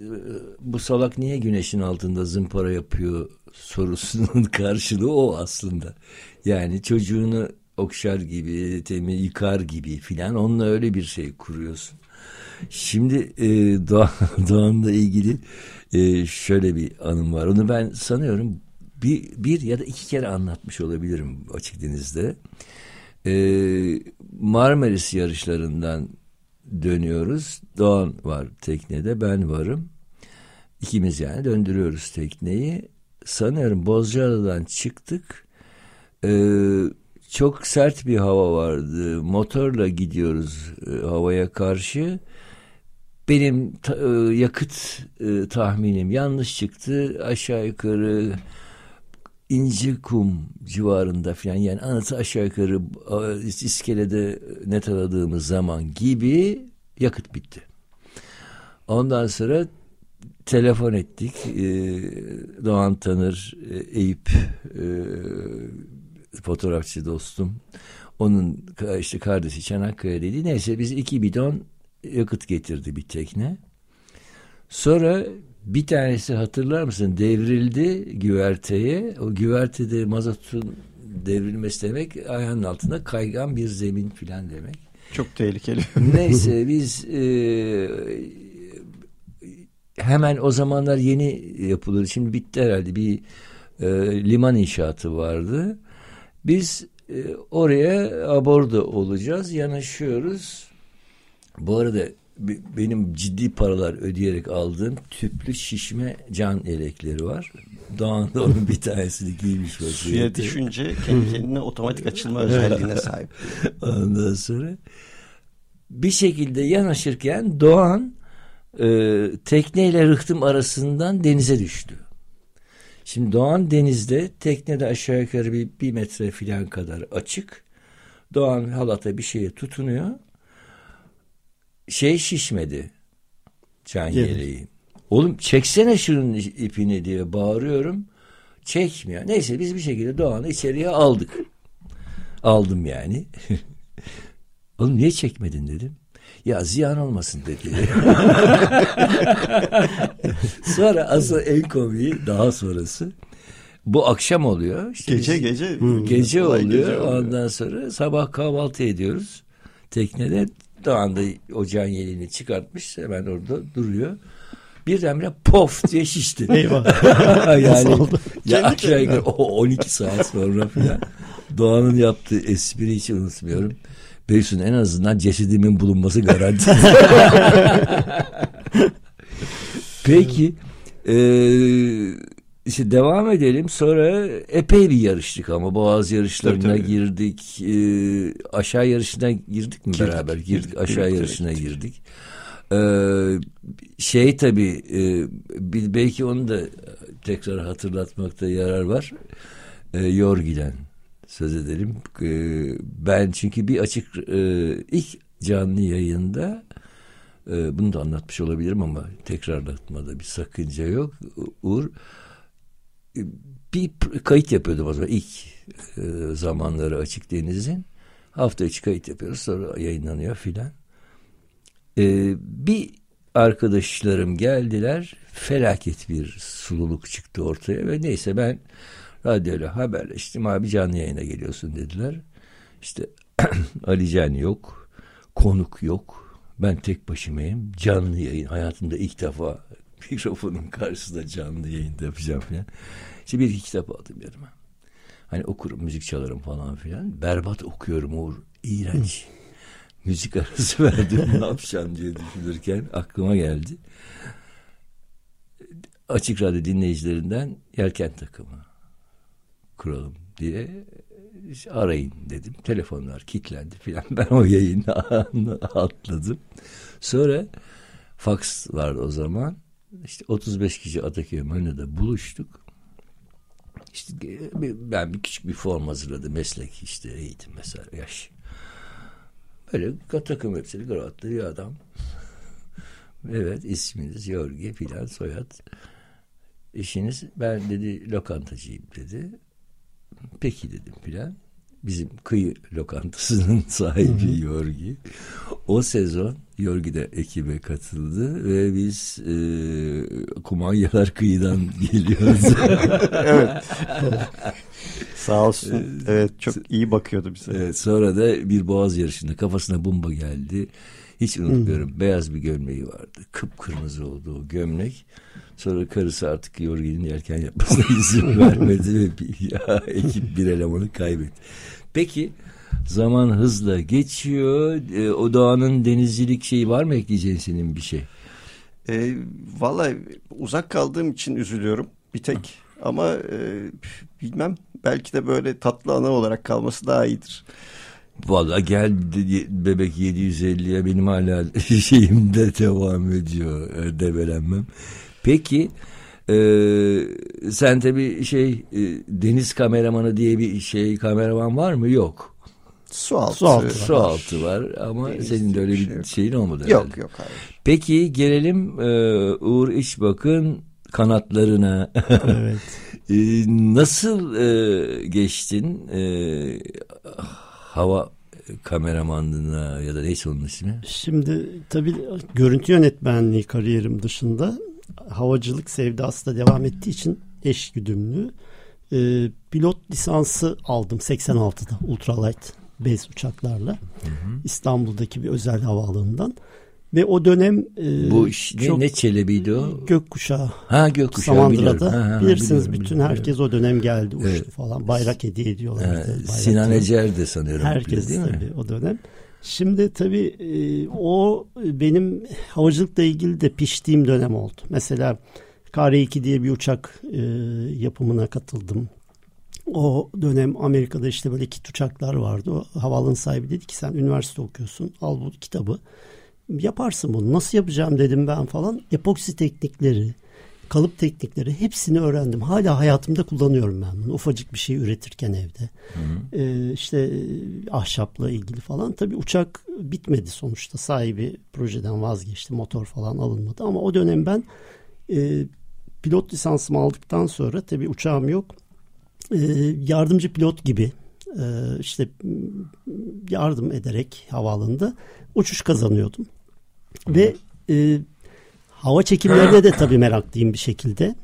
bu salak niye güneşin altında zımpara yapıyor sorusunun <laughs> karşılığı o aslında. Yani çocuğunu okşar gibi, temi yıkar gibi filan onunla öyle bir şey kuruyorsun. Şimdi e, Doğan, <laughs> Doğan'la ilgili e, şöyle bir anım var. Onu ben sanıyorum bir, bir ya da iki kere anlatmış olabilirim açık denizde. E, Marmaris yarışlarından dönüyoruz. Doğan var teknede, ben varım. İkimiz yani döndürüyoruz tekneyi. Sanıyorum Bozcaada'dan çıktık. Ee, çok sert bir hava vardı. Motorla gidiyoruz e, havaya karşı. Benim ta, e, yakıt e, tahminim yanlış çıktı. Aşağı yukarı inci kum civarında falan yani anıtı aşağı yukarı iskelede net aradığımız zaman gibi yakıt bitti. Ondan sonra telefon ettik. Doğan Tanır, Eyüp fotoğrafçı dostum. Onun işte kardeşi Çanakkale'deydi. Neyse biz iki bidon yakıt getirdi bir tekne. Sonra bir tanesi hatırlar mısın devrildi güverteye. O güvertede mazotun devrilmesi demek ayağının altında kaygan bir zemin filan demek. Çok tehlikeli. Neyse <laughs> biz e, hemen o zamanlar yeni yapılır. Şimdi bitti herhalde bir e, liman inşaatı vardı. Biz e, oraya aborda olacağız. Yanaşıyoruz. Bu arada benim ciddi paralar ödeyerek aldığım tüplü şişme can elekleri var. Doğan da onun bir tanesini giymiş vaziyette. Suya düşünce kendi kendine otomatik açılma özelliğine sahip. <laughs> Ondan sonra bir şekilde yanaşırken Doğan e, tekneyle rıhtım arasından denize düştü. Şimdi Doğan denizde teknede aşağı yukarı bir, bir metre filan kadar açık. Doğan halata bir şeye tutunuyor şey şişmedi. Can yeleği. Oğlum çeksene şunun ipini diye bağırıyorum. Çekmiyor. Neyse biz bir şekilde Doğan'ı içeriye aldık. Aldım yani. <laughs> Oğlum niye çekmedin dedim. Ya ziyan olmasın dedi. <laughs> Sonra asıl en komiği daha sonrası. Bu akşam oluyor. İşte gece gece. Gece oluyor. Gece oluyor. Ondan sonra sabah kahvaltı ediyoruz. Teknede Doğan da ocağın yeleğini çıkartmış hemen orada duruyor. Birdenbire pof diye şişti. Eyvah. <laughs> yani ya aşağı yukarı o 12 saat sonra falan Doğan'ın yaptığı espri hiç unutmuyorum. Beysun en azından cesedimin bulunması garanti. <laughs> Peki eee işte devam edelim. Sonra epey bir yarıştık ama Boğaz yarışlarına tabii, tabii. girdik. E, aşağı yarışına girdik mi girdik, beraber? Girdik, girdik aşağı girdik, yarışına girdik. girdik. E, şey tabii e, belki onu da tekrar hatırlatmakta yarar var. E, Yorgi'den söz edelim. E, ben çünkü bir açık e, ilk canlı yayında e, bunu da anlatmış olabilirim ama tekrarlatmada bir sakınca yok. Uğur bir kayıt yapıyordum o zaman ilk e, zamanları Açık Deniz'in. Hafta içi kayıt yapıyoruz sonra yayınlanıyor filan. E, bir arkadaşlarım geldiler felaket bir sululuk çıktı ortaya ve neyse ben radyoyla haberleştim abi canlı yayına geliyorsun dediler. İşte <clears throat> Ali Can yok konuk yok ben tek başımayım canlı yayın hayatımda ilk defa <laughs> mikrofonun karşısında canlı yayında yapacağım falan. İşte bir iki kitap aldım yanıma. Hani okurum, müzik çalarım falan filan. Berbat okuyorum Uğur. İğrenç. <laughs> müzik arası verdim ne yapacağım diye düşünürken aklıma geldi. Açık Radyo dinleyicilerinden Yelken takımı kuralım diye arayın dedim. Telefonlar kilitlendi filan. Ben o yayını <laughs> atladım. Sonra fax vardı o zaman. İşte 35 kişi Ataköy Marina'da buluştuk. İşte ben bir küçük bir form hazırladım. Meslek işte eğitim mesela yaş. Böyle takım elbiseli kravatlı bir adam. <laughs> evet isminiz Yorgi filan soyad. İşiniz ben dedi lokantacıyım dedi. Peki dedim filan bizim kıyı lokantasının <laughs> sahibi Yorgi. O sezon Yorgi de ekibe katıldı ve biz e, kumanyalar kıyıdan <laughs> geliyoruz. <laughs> evet. Sağ olsun. Evet çok iyi bakıyordu bize. Evet, sonra da bir boğaz yarışında kafasına bomba geldi. Hiç unutmuyorum. Beyaz bir gömleği vardı. Kıpkırmızı oldu o gömlek. Sonra karısı artık Yorgi'nin yelken yapmasına izin <laughs> vermedi ve bir, ya, ekip bir elemanı kaybetti. Peki zaman hızla geçiyor. E, o doğanın denizcilik şeyi var mı ekleyeceğin senin bir şey? E, Valla uzak kaldığım için üzülüyorum bir tek. Ama e, bilmem belki de böyle tatlı ana olarak kalması daha iyidir. Valla geldi bebek 750'ye benim hala <laughs> şeyimde devam ediyor e, debelenmem. Peki e, sen tabi şey e, deniz kameramanı diye bir şey kameraman var mı? Yok. Su altı. Su altı, su altı var ama deniz senin de öyle bir, şey şeyin olmadı Yok herhalde. yok hayır. Peki gelelim e, Uğur İşbak'ın kanatlarına. <laughs> evet. e, nasıl e, geçtin e, hava kameramanlığına ya da neyse onun ismi? Şimdi tabii görüntü yönetmenliği kariyerim dışında havacılık sevdası da devam ettiği için eş güdümlü e, pilot lisansı aldım 86'da ultralight base uçaklarla hı hı. İstanbul'daki bir özel havaalanından. Ve o dönem e, bu iş, çok, ne, ne çelebiydi o? Gökkuşağı. Ha gökkuşağı Samandıra'da. Ha, ha, Bilirsiniz biliyorum, bütün biliyorum. herkes o dönem geldi uçtu evet. falan. Bayrak hediye ediyorlar. Ha, Sinan Ecer de sanıyorum. Herkes değil tabii mi? o dönem. Şimdi tabii e, o benim havacılıkla ilgili de piştiğim dönem oldu. Mesela KR-2 diye bir uçak e, yapımına katıldım. O dönem Amerika'da işte böyle kit uçaklar vardı. O havaalanı sahibi dedi ki sen üniversite okuyorsun al bu kitabı yaparsın bunu. Nasıl yapacağım dedim ben falan. Epoksi teknikleri, kalıp teknikleri hepsini öğrendim. Hala hayatımda kullanıyorum ben bunu. Ufacık bir şey üretirken evde. Hı hı. Ee, işte ahşapla ilgili falan. Tabii uçak bitmedi sonuçta. Sahibi projeden vazgeçti. Motor falan alınmadı. Ama o dönem ben e, pilot lisansımı aldıktan sonra tabii uçağım yok. E, yardımcı pilot gibi e, işte yardım ederek havaalanında uçuş kazanıyordum. Hı. Ve e, hava çekimlerine de tabii meraklıyım bir şekilde.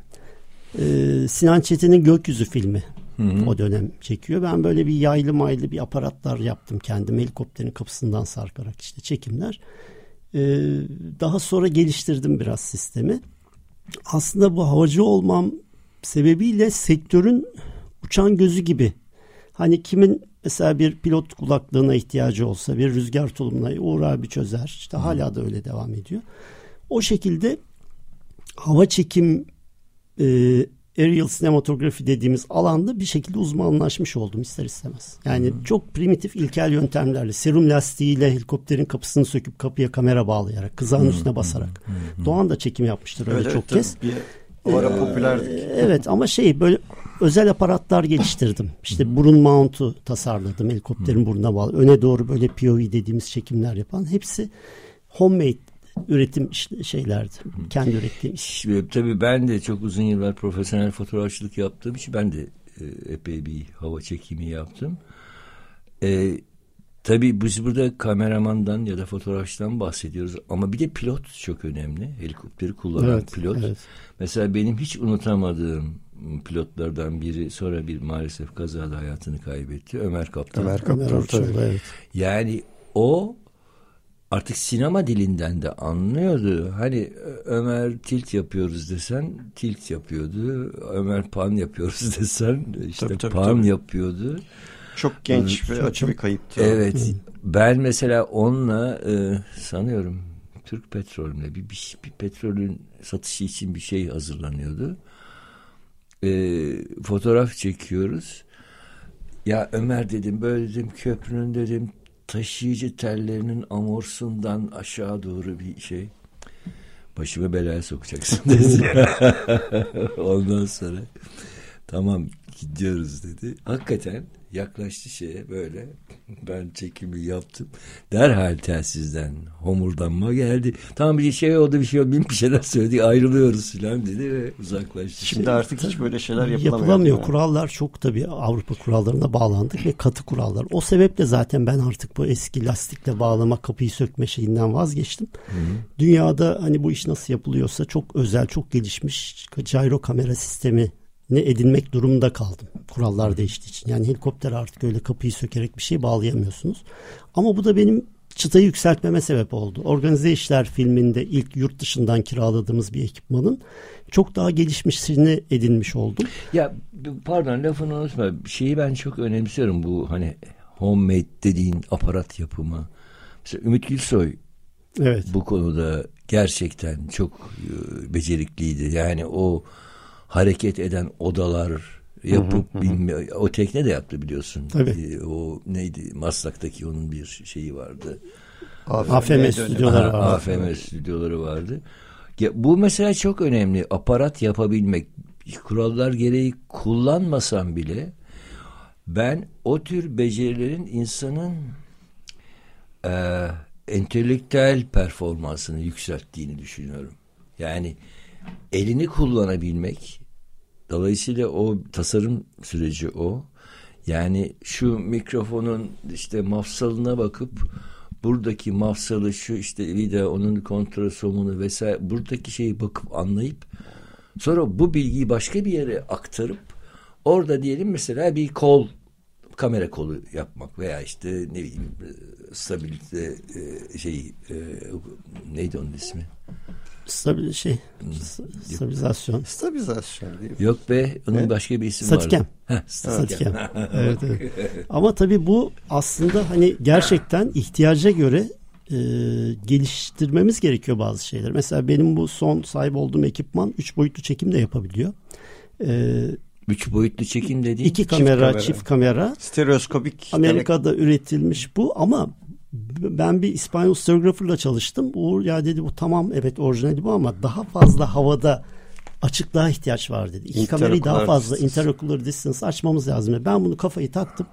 E, Sinan Çetin'in Gökyüzü filmi Hı-hı. o dönem çekiyor. Ben böyle bir yaylı maylı bir aparatlar yaptım kendim. Helikopterin kapısından sarkarak işte çekimler. E, daha sonra geliştirdim biraz sistemi. Aslında bu havacı olmam sebebiyle sektörün uçan gözü gibi. Hani kimin Mesela bir pilot kulaklığına ihtiyacı olsa bir rüzgar tulumuna Uğur abi çözer. İşte hmm. hala da öyle devam ediyor. O şekilde hava çekim e, aerial sinematografi dediğimiz alanda bir şekilde uzmanlaşmış oldum ister istemez. Yani hmm. çok primitif ilkel yöntemlerle serum lastiğiyle helikopterin kapısını söküp kapıya kamera bağlayarak kızağın hmm. üstüne basarak. Hmm. Doğan da çekim yapmıştır öyle evet, çok evet, kez. Bir o ara ee, popülerdik. Evet ama şey böyle özel aparatlar geliştirdim. İşte burun mountu tasarladım. Helikopterin burnuna bağlı. Öne doğru böyle POV dediğimiz çekimler yapan. Hepsi homemade üretim şeylerdi. Kendi ürettiğim iş. Şimdi, tabii ben de çok uzun yıllar profesyonel fotoğrafçılık yaptığım için ben de e, epey bir hava çekimi yaptım. E, tabii biz burada kameramandan ya da fotoğrafçıdan bahsediyoruz ama bir de pilot çok önemli. Helikopteri kullanan Evet, pilot. evet. Mesela benim hiç unutamadığım pilotlardan biri sonra bir maalesef kazada hayatını kaybetti. Ömer Kaptan. Ömer Kaptan tabii. evet. Yani o artık sinema dilinden de anlıyordu. Hani Ömer tilt yapıyoruz desen tilt yapıyordu. Ömer pan yapıyoruz <laughs> desen işte Tabii, tabii, pan tabii. yapıyordu. Çok genç Evet, ve çok- acı bir kayıptı. Evet. Ben mesela onunla e, sanıyorum Türk Petrol'le bir, bir, bir petrolün satışı için bir şey hazırlanıyordu. E, fotoğraf çekiyoruz. Ya Ömer dedim böyle dedim köprünün dedim taşıyıcı tellerinin amorsundan aşağı doğru bir şey. Başımı belaya sokacaksın <laughs> dedi. Ondan sonra tamam gidiyoruz dedi. Hakikaten yaklaştı şeye böyle ben çekimi yaptım. Derhal telsizden homurdanma geldi. Tam bir şey oldu bir şey oldu bir şeyler söyledi ayrılıyoruz filan dedi ve uzaklaştı. Şimdi şey. artık hiç böyle şeyler yapılamıyor. Yapılamıyor. Yani. Kurallar çok tabii Avrupa kurallarına bağlandık ve katı kurallar. O sebeple zaten ben artık bu eski lastikle bağlama kapıyı sökme şeyinden vazgeçtim. Dünyada hani bu iş nasıl yapılıyorsa çok özel, çok gelişmiş gyro kamera sistemi ne edinmek durumunda kaldım. Kurallar değiştiği için. Yani helikopter artık öyle kapıyı sökerek bir şey bağlayamıyorsunuz. Ama bu da benim çıtayı yükseltmeme sebep oldu. Organize İşler filminde ilk yurt dışından kiraladığımız bir ekipmanın çok daha gelişmişini edinmiş oldum. Ya pardon lafını unutma. Şeyi ben çok önemsiyorum bu hani homemade dediğin aparat yapımı. Mesela Ümit Gülsoy Evet. bu konuda gerçekten çok e, becerikliydi. Yani o hareket eden odalar yapıp bilme, o tekne de yaptı biliyorsun. Tabii. E, o neydi Maslak'taki onun bir şeyi vardı. AFM stüdyoları Ha, var. AFM stüdyoları vardı. Ya, bu mesela çok önemli. Aparat yapabilmek. Kurallar gereği kullanmasam bile ben o tür becerilerin insanın e, entelektüel performansını yükselttiğini düşünüyorum. Yani elini kullanabilmek dolayısıyla o tasarım süreci o. Yani şu mikrofonun işte mafsalına bakıp buradaki mafsalı şu işte vida onun kontrasomunu vesaire buradaki şeyi bakıp anlayıp sonra bu bilgiyi başka bir yere aktarıp orada diyelim mesela bir kol kamera kolu yapmak veya işte ne bileyim e, stabilite e, şey e, neydi onun ismi? Stabil şey stabilizasyon. Stabilizasyon değil mi? Yok be onun Ne? başka bir ismi Statikem. vardı. Heh, Statikem. <laughs> evet, evet. Ama tabii bu aslında hani gerçekten ihtiyaca göre e, geliştirmemiz gerekiyor bazı şeyler. Mesela benim bu son sahip olduğum ekipman 3 boyutlu çekim de yapabiliyor. E, Üç boyutlu çekim dediğin iki kamera, çift kamera. kamera. Stereoskopik. Amerika'da üretilmiş bu ama ben bir İspanyol stereographer'la çalıştım. Uğur ya dedi bu tamam evet orijinali bu ama daha fazla havada açıklığa ihtiyaç var dedi. İki kamerayı daha fazla distance. interocular distance açmamız lazım. Ben bunu kafayı taktım.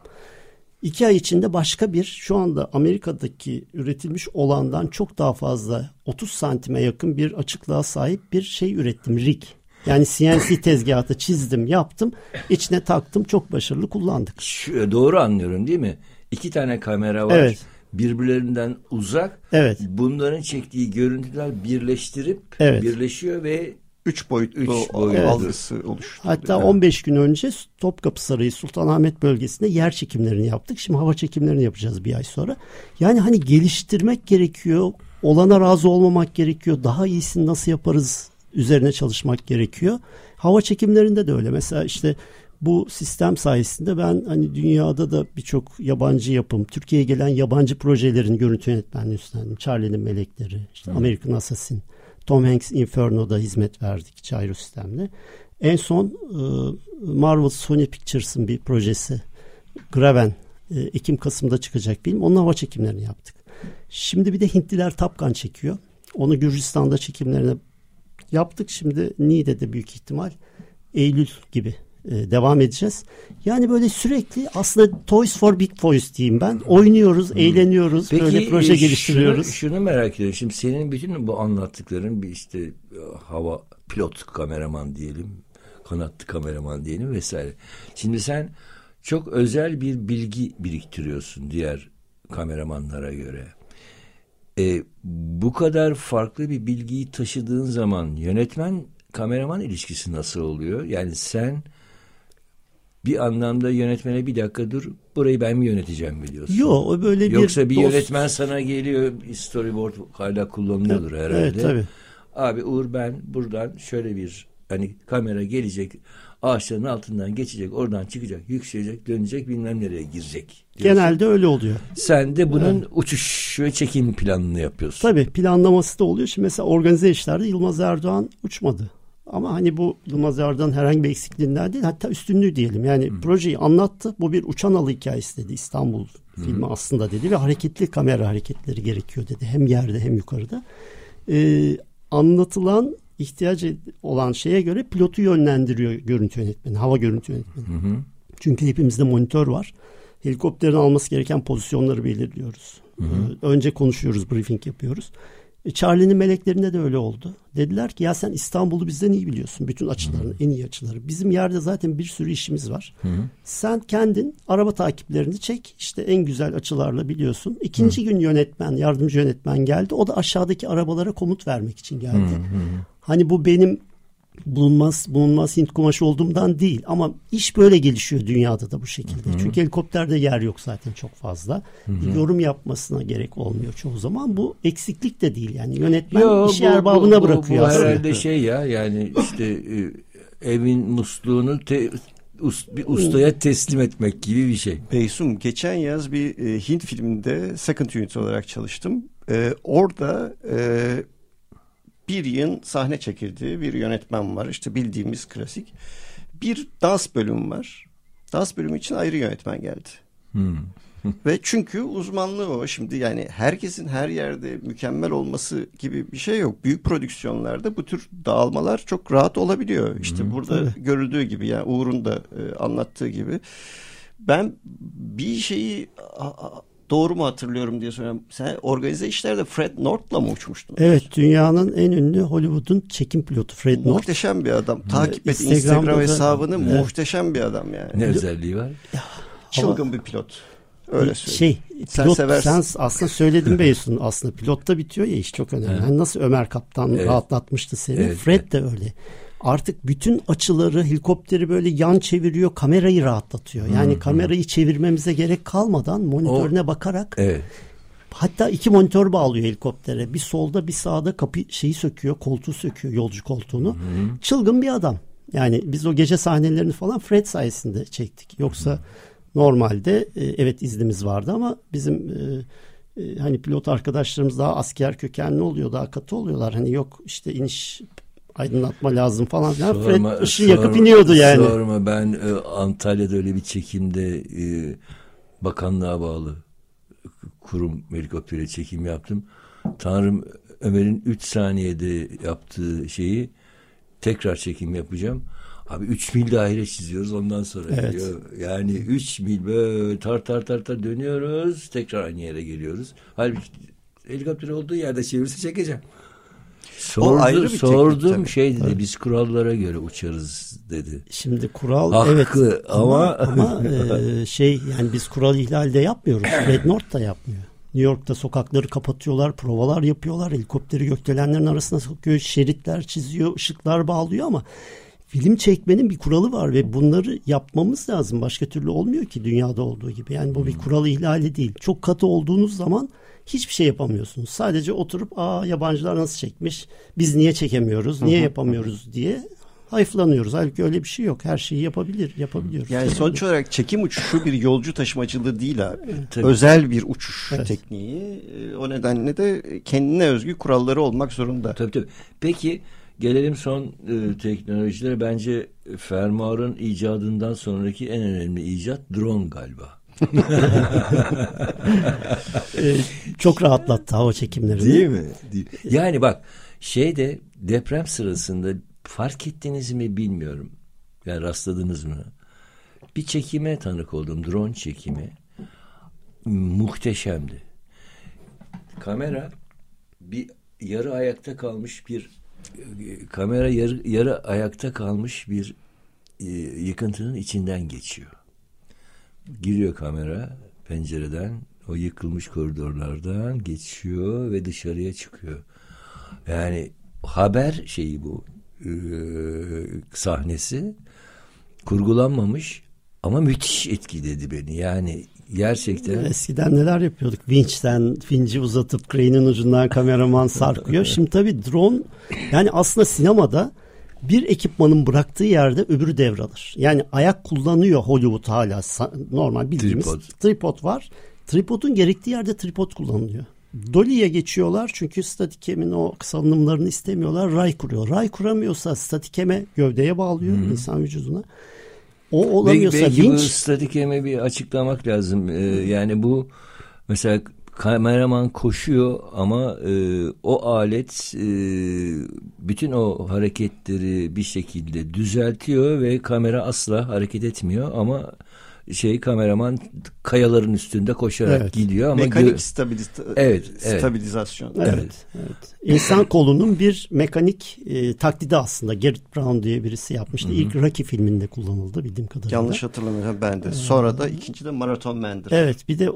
İki ay içinde başka bir şu anda Amerika'daki üretilmiş olandan çok daha fazla 30 santime yakın bir açıklığa sahip bir şey ürettim. Rig. Yani CNC <laughs> tezgahı çizdim, yaptım. içine taktım. Çok başarılı kullandık. Şu, doğru anlıyorum değil mi? İki tane kamera var. Evet. Birbirlerinden uzak. Evet. Bunların çektiği görüntüler birleştirip Evet. birleşiyor ve Üç boyutlu, Üç o- boyutlu. algısı oluştu. Hatta 15 gün önce Topkapı Sarayı Sultanahmet bölgesinde yer çekimlerini yaptık. Şimdi hava çekimlerini yapacağız bir ay sonra. Yani hani geliştirmek gerekiyor. Olana razı olmamak gerekiyor. Daha iyisini nasıl yaparız üzerine çalışmak gerekiyor. Hava çekimlerinde de öyle. Mesela işte bu sistem sayesinde ben hani dünyada da birçok yabancı yapım, Türkiye'ye gelen yabancı projelerin görüntü yönetmenliği üstlendim. Charlie'nin Melekleri, işte American Assassin, Tom Hanks Inferno'da hizmet verdik gyro sistemle. En son e, Marvel Sony Pictures'ın bir projesi Graven e, Ekim-Kasım'da çıkacak film. Onun hava çekimlerini yaptık. Şimdi bir de Hintliler Tapkan çekiyor. Onu Gürcistan'da çekimlerini yaptık. Şimdi Niğde'de büyük ihtimal Eylül gibi e, devam edeceğiz. Yani böyle sürekli aslında Toys for Big Boys diyeyim ben. Oynuyoruz, eğleniyoruz, böyle proje e, geliştiriyoruz. Şunu, şunu merak ediyorum. Şimdi senin bütün bu anlattıkların bir işte e, hava pilot kameraman diyelim, kanatlı kameraman diyelim vesaire. Şimdi sen çok özel bir bilgi biriktiriyorsun diğer kameramanlara göre. E, bu kadar farklı bir bilgiyi taşıdığın zaman yönetmen kameraman ilişkisi nasıl oluyor? Yani sen bir anlamda yönetmene bir dakika dur burayı ben mi yöneteceğim biliyorsun. Yok o böyle bir Yoksa bir dost- yönetmen sana geliyor storyboard hala kullanılıyordur herhalde. Evet tabii. Abi Uğur ben buradan şöyle bir hani kamera gelecek ağaçların altından geçecek oradan çıkacak yükselecek dönecek bilmem nereye girecek. diyorsun. Genelde öyle oluyor. Sen de bunun uçuş ve çekim planını yapıyorsun. Tabii planlaması da oluyor. Şimdi mesela organize işlerde Yılmaz Erdoğan uçmadı. Ama hani bu Yılmaz herhangi bir eksikliğinden değil hatta üstünlüğü diyelim. Yani projeyi anlattı. Bu bir uçan alı hikayesi dedi. İstanbul filmi aslında dedi ve hareketli kamera hareketleri gerekiyor dedi. Hem yerde hem yukarıda. Ee, anlatılan ihtiyacı olan şeye göre pilotu yönlendiriyor görüntü yönetmeni, hava görüntü yönetmeni. Çünkü hepimizde monitör var. Helikopterin alması gereken pozisyonları belirliyoruz. Ee, Önce konuşuyoruz, briefing yapıyoruz. E, Charlie'nin meleklerinde de öyle oldu. Dediler ki ya sen İstanbul'u bizden iyi biliyorsun. Bütün açılarını, en iyi açıları. Bizim yerde zaten bir sürü işimiz var. Sen kendin araba takiplerini çek. İşte en güzel açılarla biliyorsun. İkinci gün yönetmen, yardımcı yönetmen geldi. O da aşağıdaki arabalara komut vermek için geldi. Hani bu benim bulunmaz bulunmaz Hint kumaşı olduğumdan değil ama iş böyle gelişiyor dünyada da bu şekilde. Çünkü helikopterde yer yok zaten çok fazla. Yorum yapmasına gerek olmuyor çoğu zaman. Bu eksiklik de değil yani yönetmen Yo, işi bu- erbabına bu- bu- bırakıyor Bu aslında. herhalde şey ya yani işte e, evin musluğunu te, us- bir ustaya teslim etmek gibi bir şey. Beysum geçen yaz bir e, Hint filminde second unit olarak çalıştım. E, orada e, bir yığın sahne çekildiği bir yönetmen var. İşte bildiğimiz klasik. Bir dans bölümü var. Dans bölümü için ayrı yönetmen geldi. Ve çünkü uzmanlığı o. Şimdi yani herkesin her yerde mükemmel olması gibi bir şey yok. Büyük prodüksiyonlarda bu tür dağılmalar çok rahat olabiliyor. İşte burada görüldüğü gibi yani Uğur'un da e, anlattığı gibi. Ben bir şeyi a- a- doğru mu hatırlıyorum diye soruyorum. Sen organize işlerde Fred North'la mı uçmuştun? Evet dünyanın en ünlü Hollywood'un çekim pilotu Fred North. Muhteşem bir adam. Takip et Instagram da- hesabını Evet. muhteşem bir adam yani. Ne özelliği var? Çılgın bir pilot. Öyle söyleyeyim. Şey, Sen pilot, seversin. sen aslında söyledin <laughs> Beysun aslında pilotta bitiyor ya iş çok önemli. Hani nasıl Ömer Kaptan Evet. rahatlatmıştı seni. Evet, Fred evet. de öyle. Artık bütün açıları helikopteri böyle yan çeviriyor kamerayı rahatlatıyor. Yani kamerayı çevirmemize gerek kalmadan monitörüne bakarak Evet. hatta iki monitör bağlıyor helikoptere. Bir solda bir sağda kapı şeyi söküyor koltuğu söküyor yolcu koltuğunu. Çılgın bir adam. Yani biz o gece sahnelerini falan Fred sayesinde çektik. Yoksa normalde e, evet iznimiz vardı ama bizim e, e, hani pilot arkadaşlarımız daha asker kökenli oluyor, daha katı oluyorlar. Hani yok işte iniş aydınlatma lazım falan filan. Sorma- Fred ışığı sorma- yakıp iniyordu yani. Sorma ben e, Antalya'da öyle bir çekimde e, bakanlığa bağlı kurum helikopteriyle çekim yaptım. Tanrım Ömer'in 3 saniyede yaptığı şeyi tekrar çekim yapacağım. Abi 3 mil daire çiziyoruz ondan sonra Evet. geliyor. Yani 3 mil böyle tar tar tar tar dönüyoruz. Tekrar aynı yere geliyoruz. Halbuki helikopter olduğu yerde çevirse çekeceğim. Sordu, ayrı bir teknik sordum tabii. şey dedi biz kurallara göre uçarız dedi. Şimdi kural Haklı evet ama- ama e, şey yani biz kural ihlali de yapmıyoruz. <clears throat> Red North da yapmıyor. New York'ta sokakları kapatıyorlar, provalar yapıyorlar, helikopteri gökdelenlerin arasına sokuyor, şeritler çiziyor, ışıklar bağlıyor ama film çekmenin bir kuralı var ve bunları yapmamız lazım. Başka türlü olmuyor ki dünyada olduğu gibi. Yani bu bir kural ihlali değil. Çok katı olduğunuz zaman hiçbir şey yapamıyorsunuz. Sadece oturup aa yabancılar nasıl çekmiş, biz niye çekemiyoruz, niye yapamıyoruz diye hayıflanıyoruz. Halbuki öyle bir şey yok. Her şeyi yapabilir, yapabiliyoruz. Yani sonuç olarak çekim uçuşu bir yolcu taşımacılığı değil abi. Tabii. Özel bir uçuş Evet. tekniği. Ee, O nedenle de kendine özgü kuralları olmak zorunda. Tabii tabii. Peki gelelim son e, teknolojilere. Bence fermuarın icadından sonraki en önemli icat drone galiba. Ee, <laughs> çok rahatlattı hava çekimlerini. Değil mi? Değil. Yani bak şeyde deprem sırasında fark ettiniz mi bilmiyorum. Yani rastladınız mı? Bir çekime tanık oldum. Drone çekimi. Muhteşemdi. Kamera bir yarı ayakta kalmış bir kamera yarı, yarı ayakta kalmış bir e, yıkıntının içinden geçiyor. Giriyor kamera pencereden o yıkılmış koridorlardan geçiyor ve dışarıya çıkıyor. Yani haber şeyi bu e, sahnesi kurgulanmamış ama müthiş etkiledi beni. Yani gerçekten Eskiden neler yapıyorduk? Vinçten vinci uzatıp crane'in ucundan kameraman sarkıyor. Şimdi tabii drone yani aslında sinemada bir ekipmanın bıraktığı yerde öbürü devralır. Yani ayak kullanıyor Hollywood hala normal bildiğimiz Tripod. tripod, var. Tripodun gerektiği yerde tripod kullanılıyor. Dolly'ye geçiyorlar çünkü Staticam'in o salınımlarını istemiyorlar. Ray kuruyor. Ray kuramıyorsa Staticam'e gövdeye bağlıyor insan vücuduna. O Belki, olamıyorsa belki bu vinç statikemi bir açıklamak lazım. Ee, yani bu mesela kameraman koşuyor ama e, o alet e, bütün o hareketleri bir şekilde düzeltiyor ve kamera asla hareket etmiyor ama şey kameraman kayaların üstünde koşarak Evet. gidiyor ama Mekanik stabiliz- Evet, evet. stabilizasyon. Evet, evet. İnsan kolunun bir mekanik e, taklidi aslında. Gerrit Brown diye birisi yapmıştı. İlk Rocky filminde kullanıldı bildiğim kadarıyla. Yanlış hatırlamıyorsam ben de. Sonra da ikinci de Marathon Man'dir. Evet bir de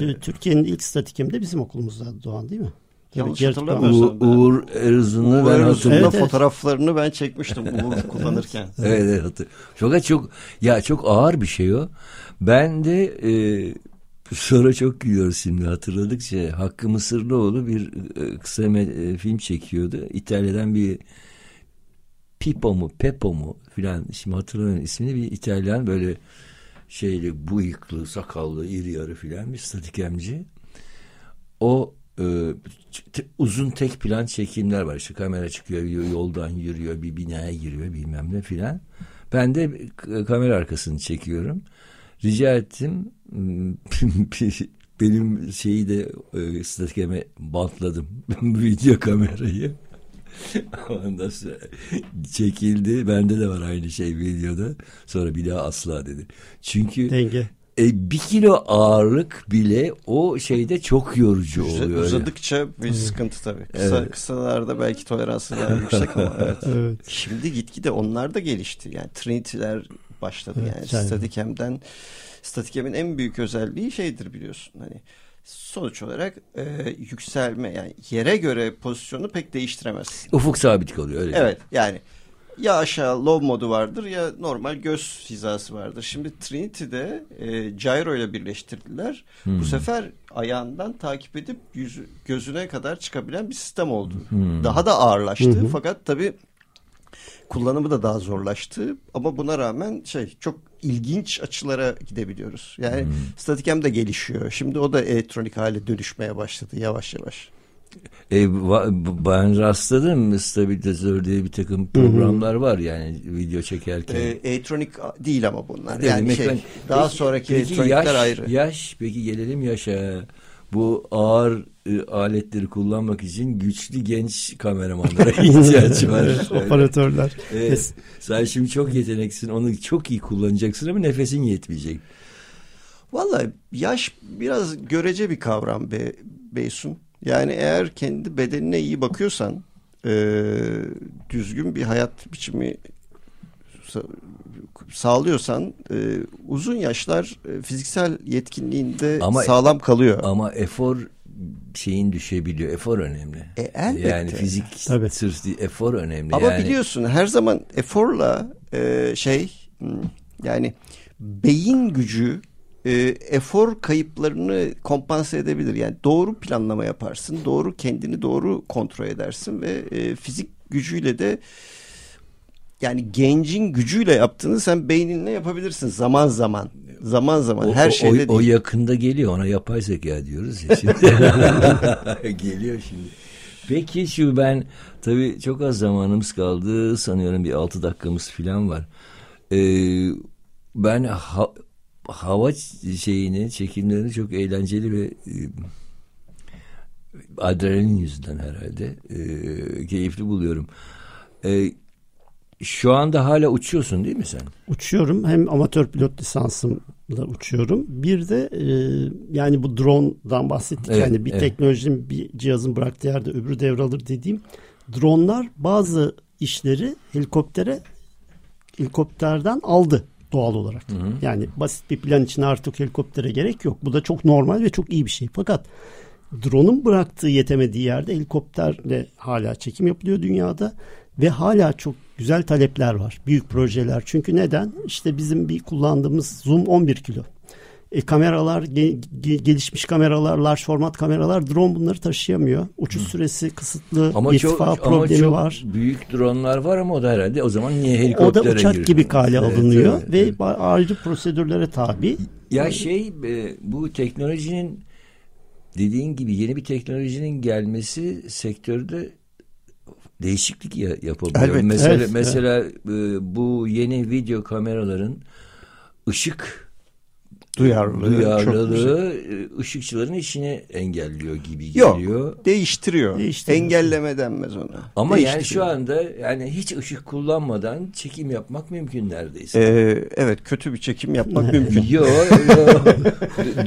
e, Türkiye'nin ilk statikemi de bizim okulumuzda doğan değil mi? Yanlış Gerrit hatırlamıyorsam. Uğur, Erzu'nu Uğur ben Erzu'nun hatırlıyorum. Evet, evet. fotoğraflarını ben çekmiştim Uğur <laughs> kullanırken. Evet, evet hatır- Çok çok ya çok ağır bir şey o. Ben de e, sonra çok gülüyoruz şimdi hatırladıkça Hakkı Mısırlıoğlu bir e, kısa e, film çekiyordu. İtalya'dan bir Pipo mu Pepo mu filan şimdi hatırlamıyorum ismini bir İtalyan böyle şeyli bıyıklı sakallı iri yarı filan bir statikemci. O uzun tek plan çekimler var. İşte kamera çıkıyor, yoldan yürüyor, bir binaya giriyor bilmem ne filan. Ben de kamera arkasını çekiyorum. Rica ettim. <laughs> Benim şeyi de e, statikeme bantladım. <laughs> Video kamerayı. <laughs> Ondan sonra çekildi. Bende de var aynı şey videoda. Sonra bir daha asla dedi. Çünkü Denge. E, bir kilo ağırlık bile o şeyde çok yorucu Uza- oluyor. Uzadıkça bir sıkıntı tabii. Kısa, Evet. Kısalarda belki toleransı daha yüksek ama <laughs> evet. Evet. Şimdi gitgide onlar da gelişti. Yani Trinity'ler başladı Evet, yani. yani. Staticam'den Staticam'in en büyük özelliği şeydir biliyorsun. Hani sonuç olarak e, yükselme yani yere göre pozisyonu pek değiştiremez. Ufuk sabit kalıyor öyle. Evet yani ya aşağı low modu vardır ya normal göz hizası vardır. Şimdi Trinity'de e, gyro ile birleştirdiler. Hmm. Bu sefer ayağından takip edip yüzü, gözüne kadar çıkabilen bir sistem oldu. Hmm. Daha da ağırlaştı hı. fakat tabii kullanımı da daha zorlaştı ama buna rağmen şey çok ilginç açılara gidebiliyoruz. Yani Hmm. Staticam da gelişiyor. Şimdi o da elektronik hale dönüşmeye başladı yavaş yavaş. E, ben rastladım stabilizör diye bir takım programlar var yani video çekerken. Ee, elektronik değil ama bunlar. Değil yani şey, daha Peki- sonraki peki elektronikler yaş, ayrı. Yaş peki gelelim yaşa. Bu ağır e, aletleri kullanmak için güçlü genç kameramanlara <laughs> ihtiyaç var. Operatörler. Evet. Es- Sen şimdi çok yeteneksin. Onu çok iyi kullanacaksın ama nefesin yetmeyecek. Vallahi yaş biraz görece bir kavram be, Beysun. Yani eğer kendi bedenine iyi bakıyorsan e, düzgün bir hayat biçimi sa- sağlıyorsan e, uzun yaşlar e, fiziksel yetkinliğinde Ama- sağlam kalıyor. Ama efor şeyin düşebiliyor. Efor önemli. E, elbette. Yani fizik Tabii. sırf değil, efor önemli. Ama yani, biliyorsun her zaman eforla e, şey hmm, yani beyin gücü e, efor kayıplarını kompanse edebilir. Yani doğru planlama yaparsın, doğru kendini doğru kontrol edersin ve e, fizik gücüyle de yani gencin gücüyle yaptığını sen beyninle yapabilirsin zaman zaman. Zaman zaman O, her o- şeyde o, o değil. yakında geliyor. Ona yapay zeka diyoruz ya şimdi. <laughs> geliyor şimdi. Peki şu ben tabii çok az zamanımız kaldı. Sanıyorum bir altı dakikamız falan var. Ee, ben ha- hava şeyini, çekimlerini çok eğlenceli ve e, adrenalin yüzünden herhalde e, keyifli buluyorum. E, şu anda hala uçuyorsun değil mi sen? Uçuyorum. Hem amatör pilot lisansımla uçuyorum. Bir de e, yani bu drone'dan bahsettik. Evet, yani bir evet. teknolojinin bir cihazın bıraktığı yerde öbürü devralır dediğim. Drone'lar bazı işleri helikoptere helikopterden aldı doğal olarak. Yani basit bir plan için artık helikoptere gerek yok. Bu da çok normal ve çok iyi bir şey. Fakat drone'un bıraktığı yetemediği yerde helikopterle hala çekim yapılıyor dünyada ve hala çok güzel talepler var. Büyük projeler. Çünkü neden? İşte bizim bir kullandığımız zoom 11 kilo. E, kameralar, ge- ge- gelişmiş kameralar, large format kameralar drone bunları taşıyamıyor. Uçuş süresi kısıtlı, Ama irtifa çok, ama problemi çok var. büyük dronlar var ama o da herhalde o zaman niye O da helikoptere uçak giriyor? gibi kale Evet, alınıyor evet, ve evet. ayrı prosedürlere tabi. Ya şey e, bu teknolojinin dediğin gibi yeni bir teknolojinin gelmesi sektörde değişiklik ya- yapabiliyor. Elbette. Mesela Evet, mesela e, bu yeni video kameraların ışık Duyarlılığı, çok duyarlılığı e, ışıkçıların işini engelliyor gibi Yok. geliyor. Değiştiriyor. Değiştiriyor. Engelleme denmez ona. Ama yani şu anda yani hiç ışık kullanmadan çekim yapmak mümkün neredeyse. Ee, evet kötü bir çekim yapmak <laughs> mümkün. Yo, yo.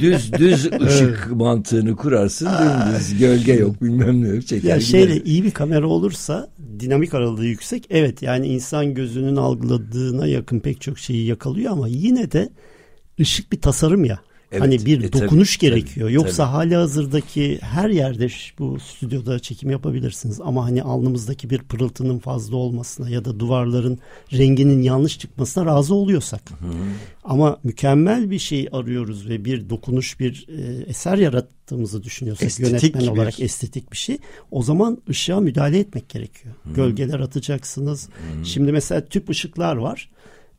<laughs> düz düz ışık mantığını kurarsın dümdüz gölge yok bilmem ne yok çeker Ya gider. şeyle iyi bir kamera olursa dinamik aralığı yüksek. Evet yani insan gözünün algıladığına yakın pek çok şeyi yakalıyor ama yine de ışık bir tasarım ya. Evet, hani bir e, tabii, dokunuş tabii, gerekiyor. Yoksa tabii. hali hazırdaki her yerde bu stüdyoda çekim yapabilirsiniz. Ama hani alnımızdaki bir pırıltının fazla olmasına ya da duvarların renginin yanlış çıkmasına razı oluyorsak. Ama mükemmel bir şey arıyoruz ve bir dokunuş bir e, eser yarattığımızı düşünüyorsak Estetik yönetmen bir- olarak estetik bir şey. O zaman ışığa müdahale etmek gerekiyor. Gölgeler atacaksınız. Şimdi mesela tüp ışıklar var.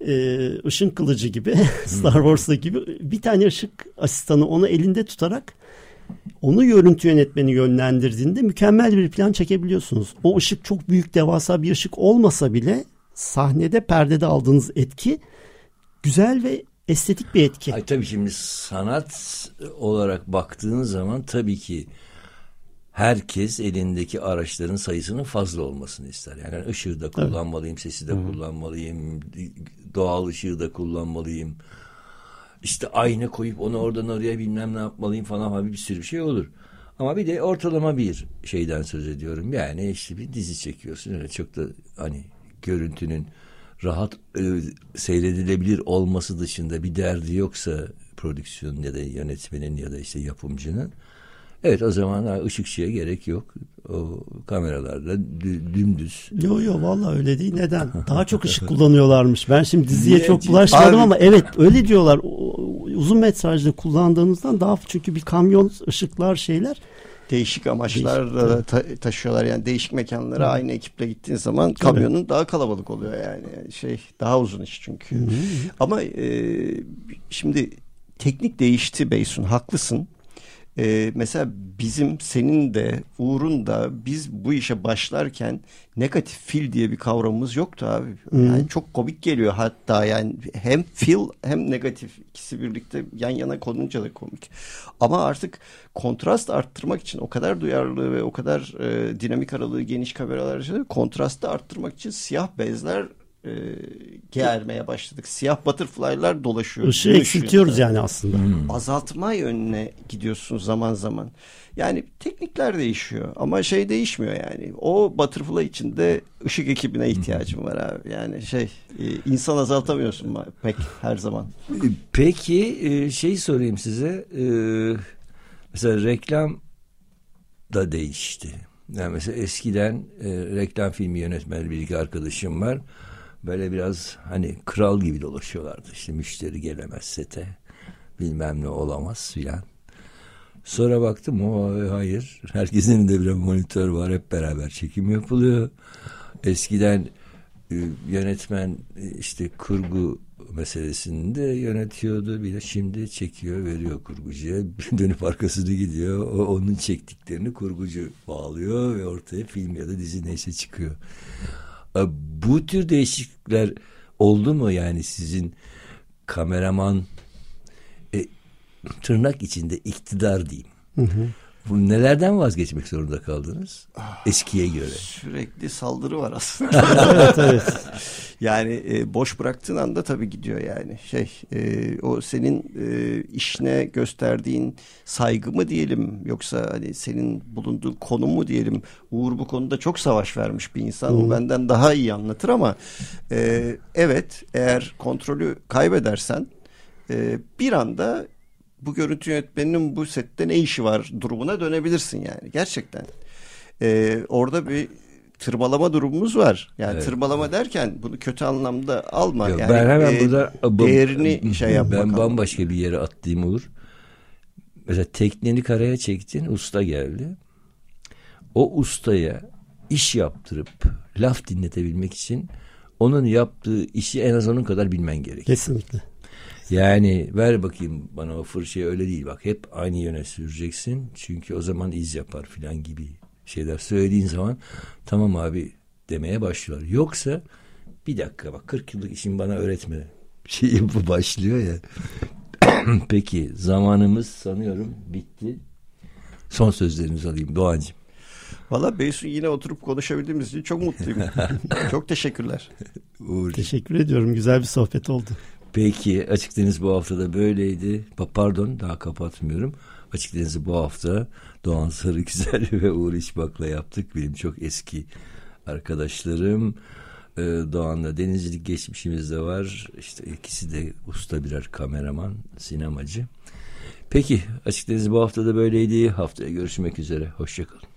Ee, ışın kılıcı gibi <laughs> Star Wars'ta gibi bir tane ışık asistanı onu elinde tutarak onu görüntü yönetmeni yönlendirdiğinde mükemmel bir plan çekebiliyorsunuz. O ışık çok büyük devasa bir ışık olmasa bile sahnede perdede aldığınız etki güzel ve estetik bir etki. Ay tabii şimdi sanat olarak baktığın zaman tabii ki herkes elindeki araçların sayısının fazla olmasını ister. Yani ışığı da kullanmalıyım, sesi de kullanmalıyım, doğal ışığı da kullanmalıyım. İşte ayna koyup onu oradan oraya bilmem ne yapmalıyım falan falan bir sürü şey olur. Ama bir de ortalama bir şeyden söz ediyorum. Yani işte bir dizi çekiyorsun. Öyle çok da hani görüntünün rahat e, seyredilebilir olması dışında bir derdi yoksa prodüksiyon ya da yönetmenin ya da işte yapımcının evet o zaman ışıkçıya gerek yok. O kameralarda dü- dümdüz. Yo yo vallahi öyle değil. Neden? <laughs> Daha çok ışık kullanıyorlarmış. Ben şimdi diziye Niye? çok bulaşmadım Abi- ama evet öyle diyorlar. Uzun metrajda kullandığınızdan daha çünkü bir kamyon ışıklar şeyler Değişik amaçlarla da ta- taşıyorlar yani değişik mekanlara aynı ekiple gittiğin zaman kamyonun daha kalabalık oluyor yani şey daha uzun iş çünkü. Ama e, şimdi teknik değişti Beysun haklısın. E, mesela bizim senin de Uğur'un da biz bu işe başlarken negatif fil diye bir kavramımız yoktu abi. Yani çok komik geliyor hatta yani hem fil hem negatif ikisi birlikte yan yana konunca da komik. Ama artık kontrast arttırmak için o kadar duyarlı ve o kadar e, dinamik aralığı geniş kameralar için kontrastı arttırmak için siyah bezler e, germeye başladık. Siyah butterfly'lar dolaşıyor. ışığı gün eksiltiyoruz yani aslında. azaltma yönüne gidiyorsun zaman zaman. Yani teknikler değişiyor ama şey değişmiyor yani. O butterfly içinde ışık ekibine ihtiyacım var abi. Yani şey e, insan azaltamıyorsun pek her zaman. E, Peki şey sorayım size. Mesela reklam da değişti. Yani mesela eskiden e, reklam filmi yönetmeni bir iki arkadaşım var. Böyle biraz hani kral gibi dolaşıyorlardı. İşte müşteri gelemez sete. Bilmem ne olamaz filan. Sonra baktım o hayır. Herkesin elinde bir monitör var. Hep beraber çekim yapılıyor. Eskiden e, yönetmen e, işte kurgu meselesini de yönetiyordu. Bir de şimdi çekiyor veriyor kurgucuya. <laughs> Dönüp arkasını gidiyor. O, onun çektiklerini kurgucu bağlıyor ve ortaya film ya da dizi neyse çıkıyor. E, Bu tür değişiklikler oldu mu yani sizin kameraman e, tırnak içinde iktidar diyeyim. Nelerden vazgeçmek zorunda kaldınız? Eskiye göre. Sürekli saldırı var aslında. <laughs> evet evet. Yani e, boş bıraktığın anda tabii gidiyor yani. Şey e, o senin e, işine gösterdiğin saygı mı diyelim yoksa hani senin bulunduğun konum mu diyelim. Uğur bu konuda çok savaş vermiş bir insan. O benden daha iyi anlatır ama e, evet eğer kontrolü kaybedersen e, bir anda bu görüntü yönetmeninin bu sette ne işi var durumuna dönebilirsin yani gerçekten. E, orada bir tırmalama durumumuz var. Yani Evet. tırmalama derken bunu kötü anlamda alma. Yok, yani ben hemen e, burada değerini <laughs> şey yap Ben bakalım. bambaşka bir yere atlayayım Uğur. Mesela tekneni karaya çektin, usta geldi. O ustaya iş yaptırıp laf dinletebilmek için onun yaptığı işi en az onun kadar bilmen gerekiyor. Kesinlikle. Yani ver bakayım bana o fırçayı öyle değil bak hep aynı yöne süreceksin. Çünkü o zaman iz yapar filan gibi şeyler söylediğin zaman tamam abi demeye başlıyorlar. Yoksa bir dakika bak 40 yıllık işin bana öğretme şeyi bu başlıyor ya. <coughs> Peki zamanımız sanıyorum bitti. Son sözlerinizi alayım Doğancığım. Valla Beysun yine oturup konuşabildiğimiz için çok mutluyum. <laughs> çok teşekkürler. Uğur. Teşekkür ediyorum. Güzel bir sohbet oldu. Peki Açık Deniz bu hafta da böyleydi. Pa- Pardon daha kapatmıyorum. Açık Deniz'i bu hafta Doğan Sarıgüzel <laughs> ve Uğur İçbak'la yaptık. Benim çok eski arkadaşlarım. Ee, Doğan'la denizcilik geçmişimiz de var. İşte ikisi de usta birer kameraman, sinemacı. Peki Açık Deniz bu hafta da böyleydi. Haftaya görüşmek üzere. Hoşçakalın.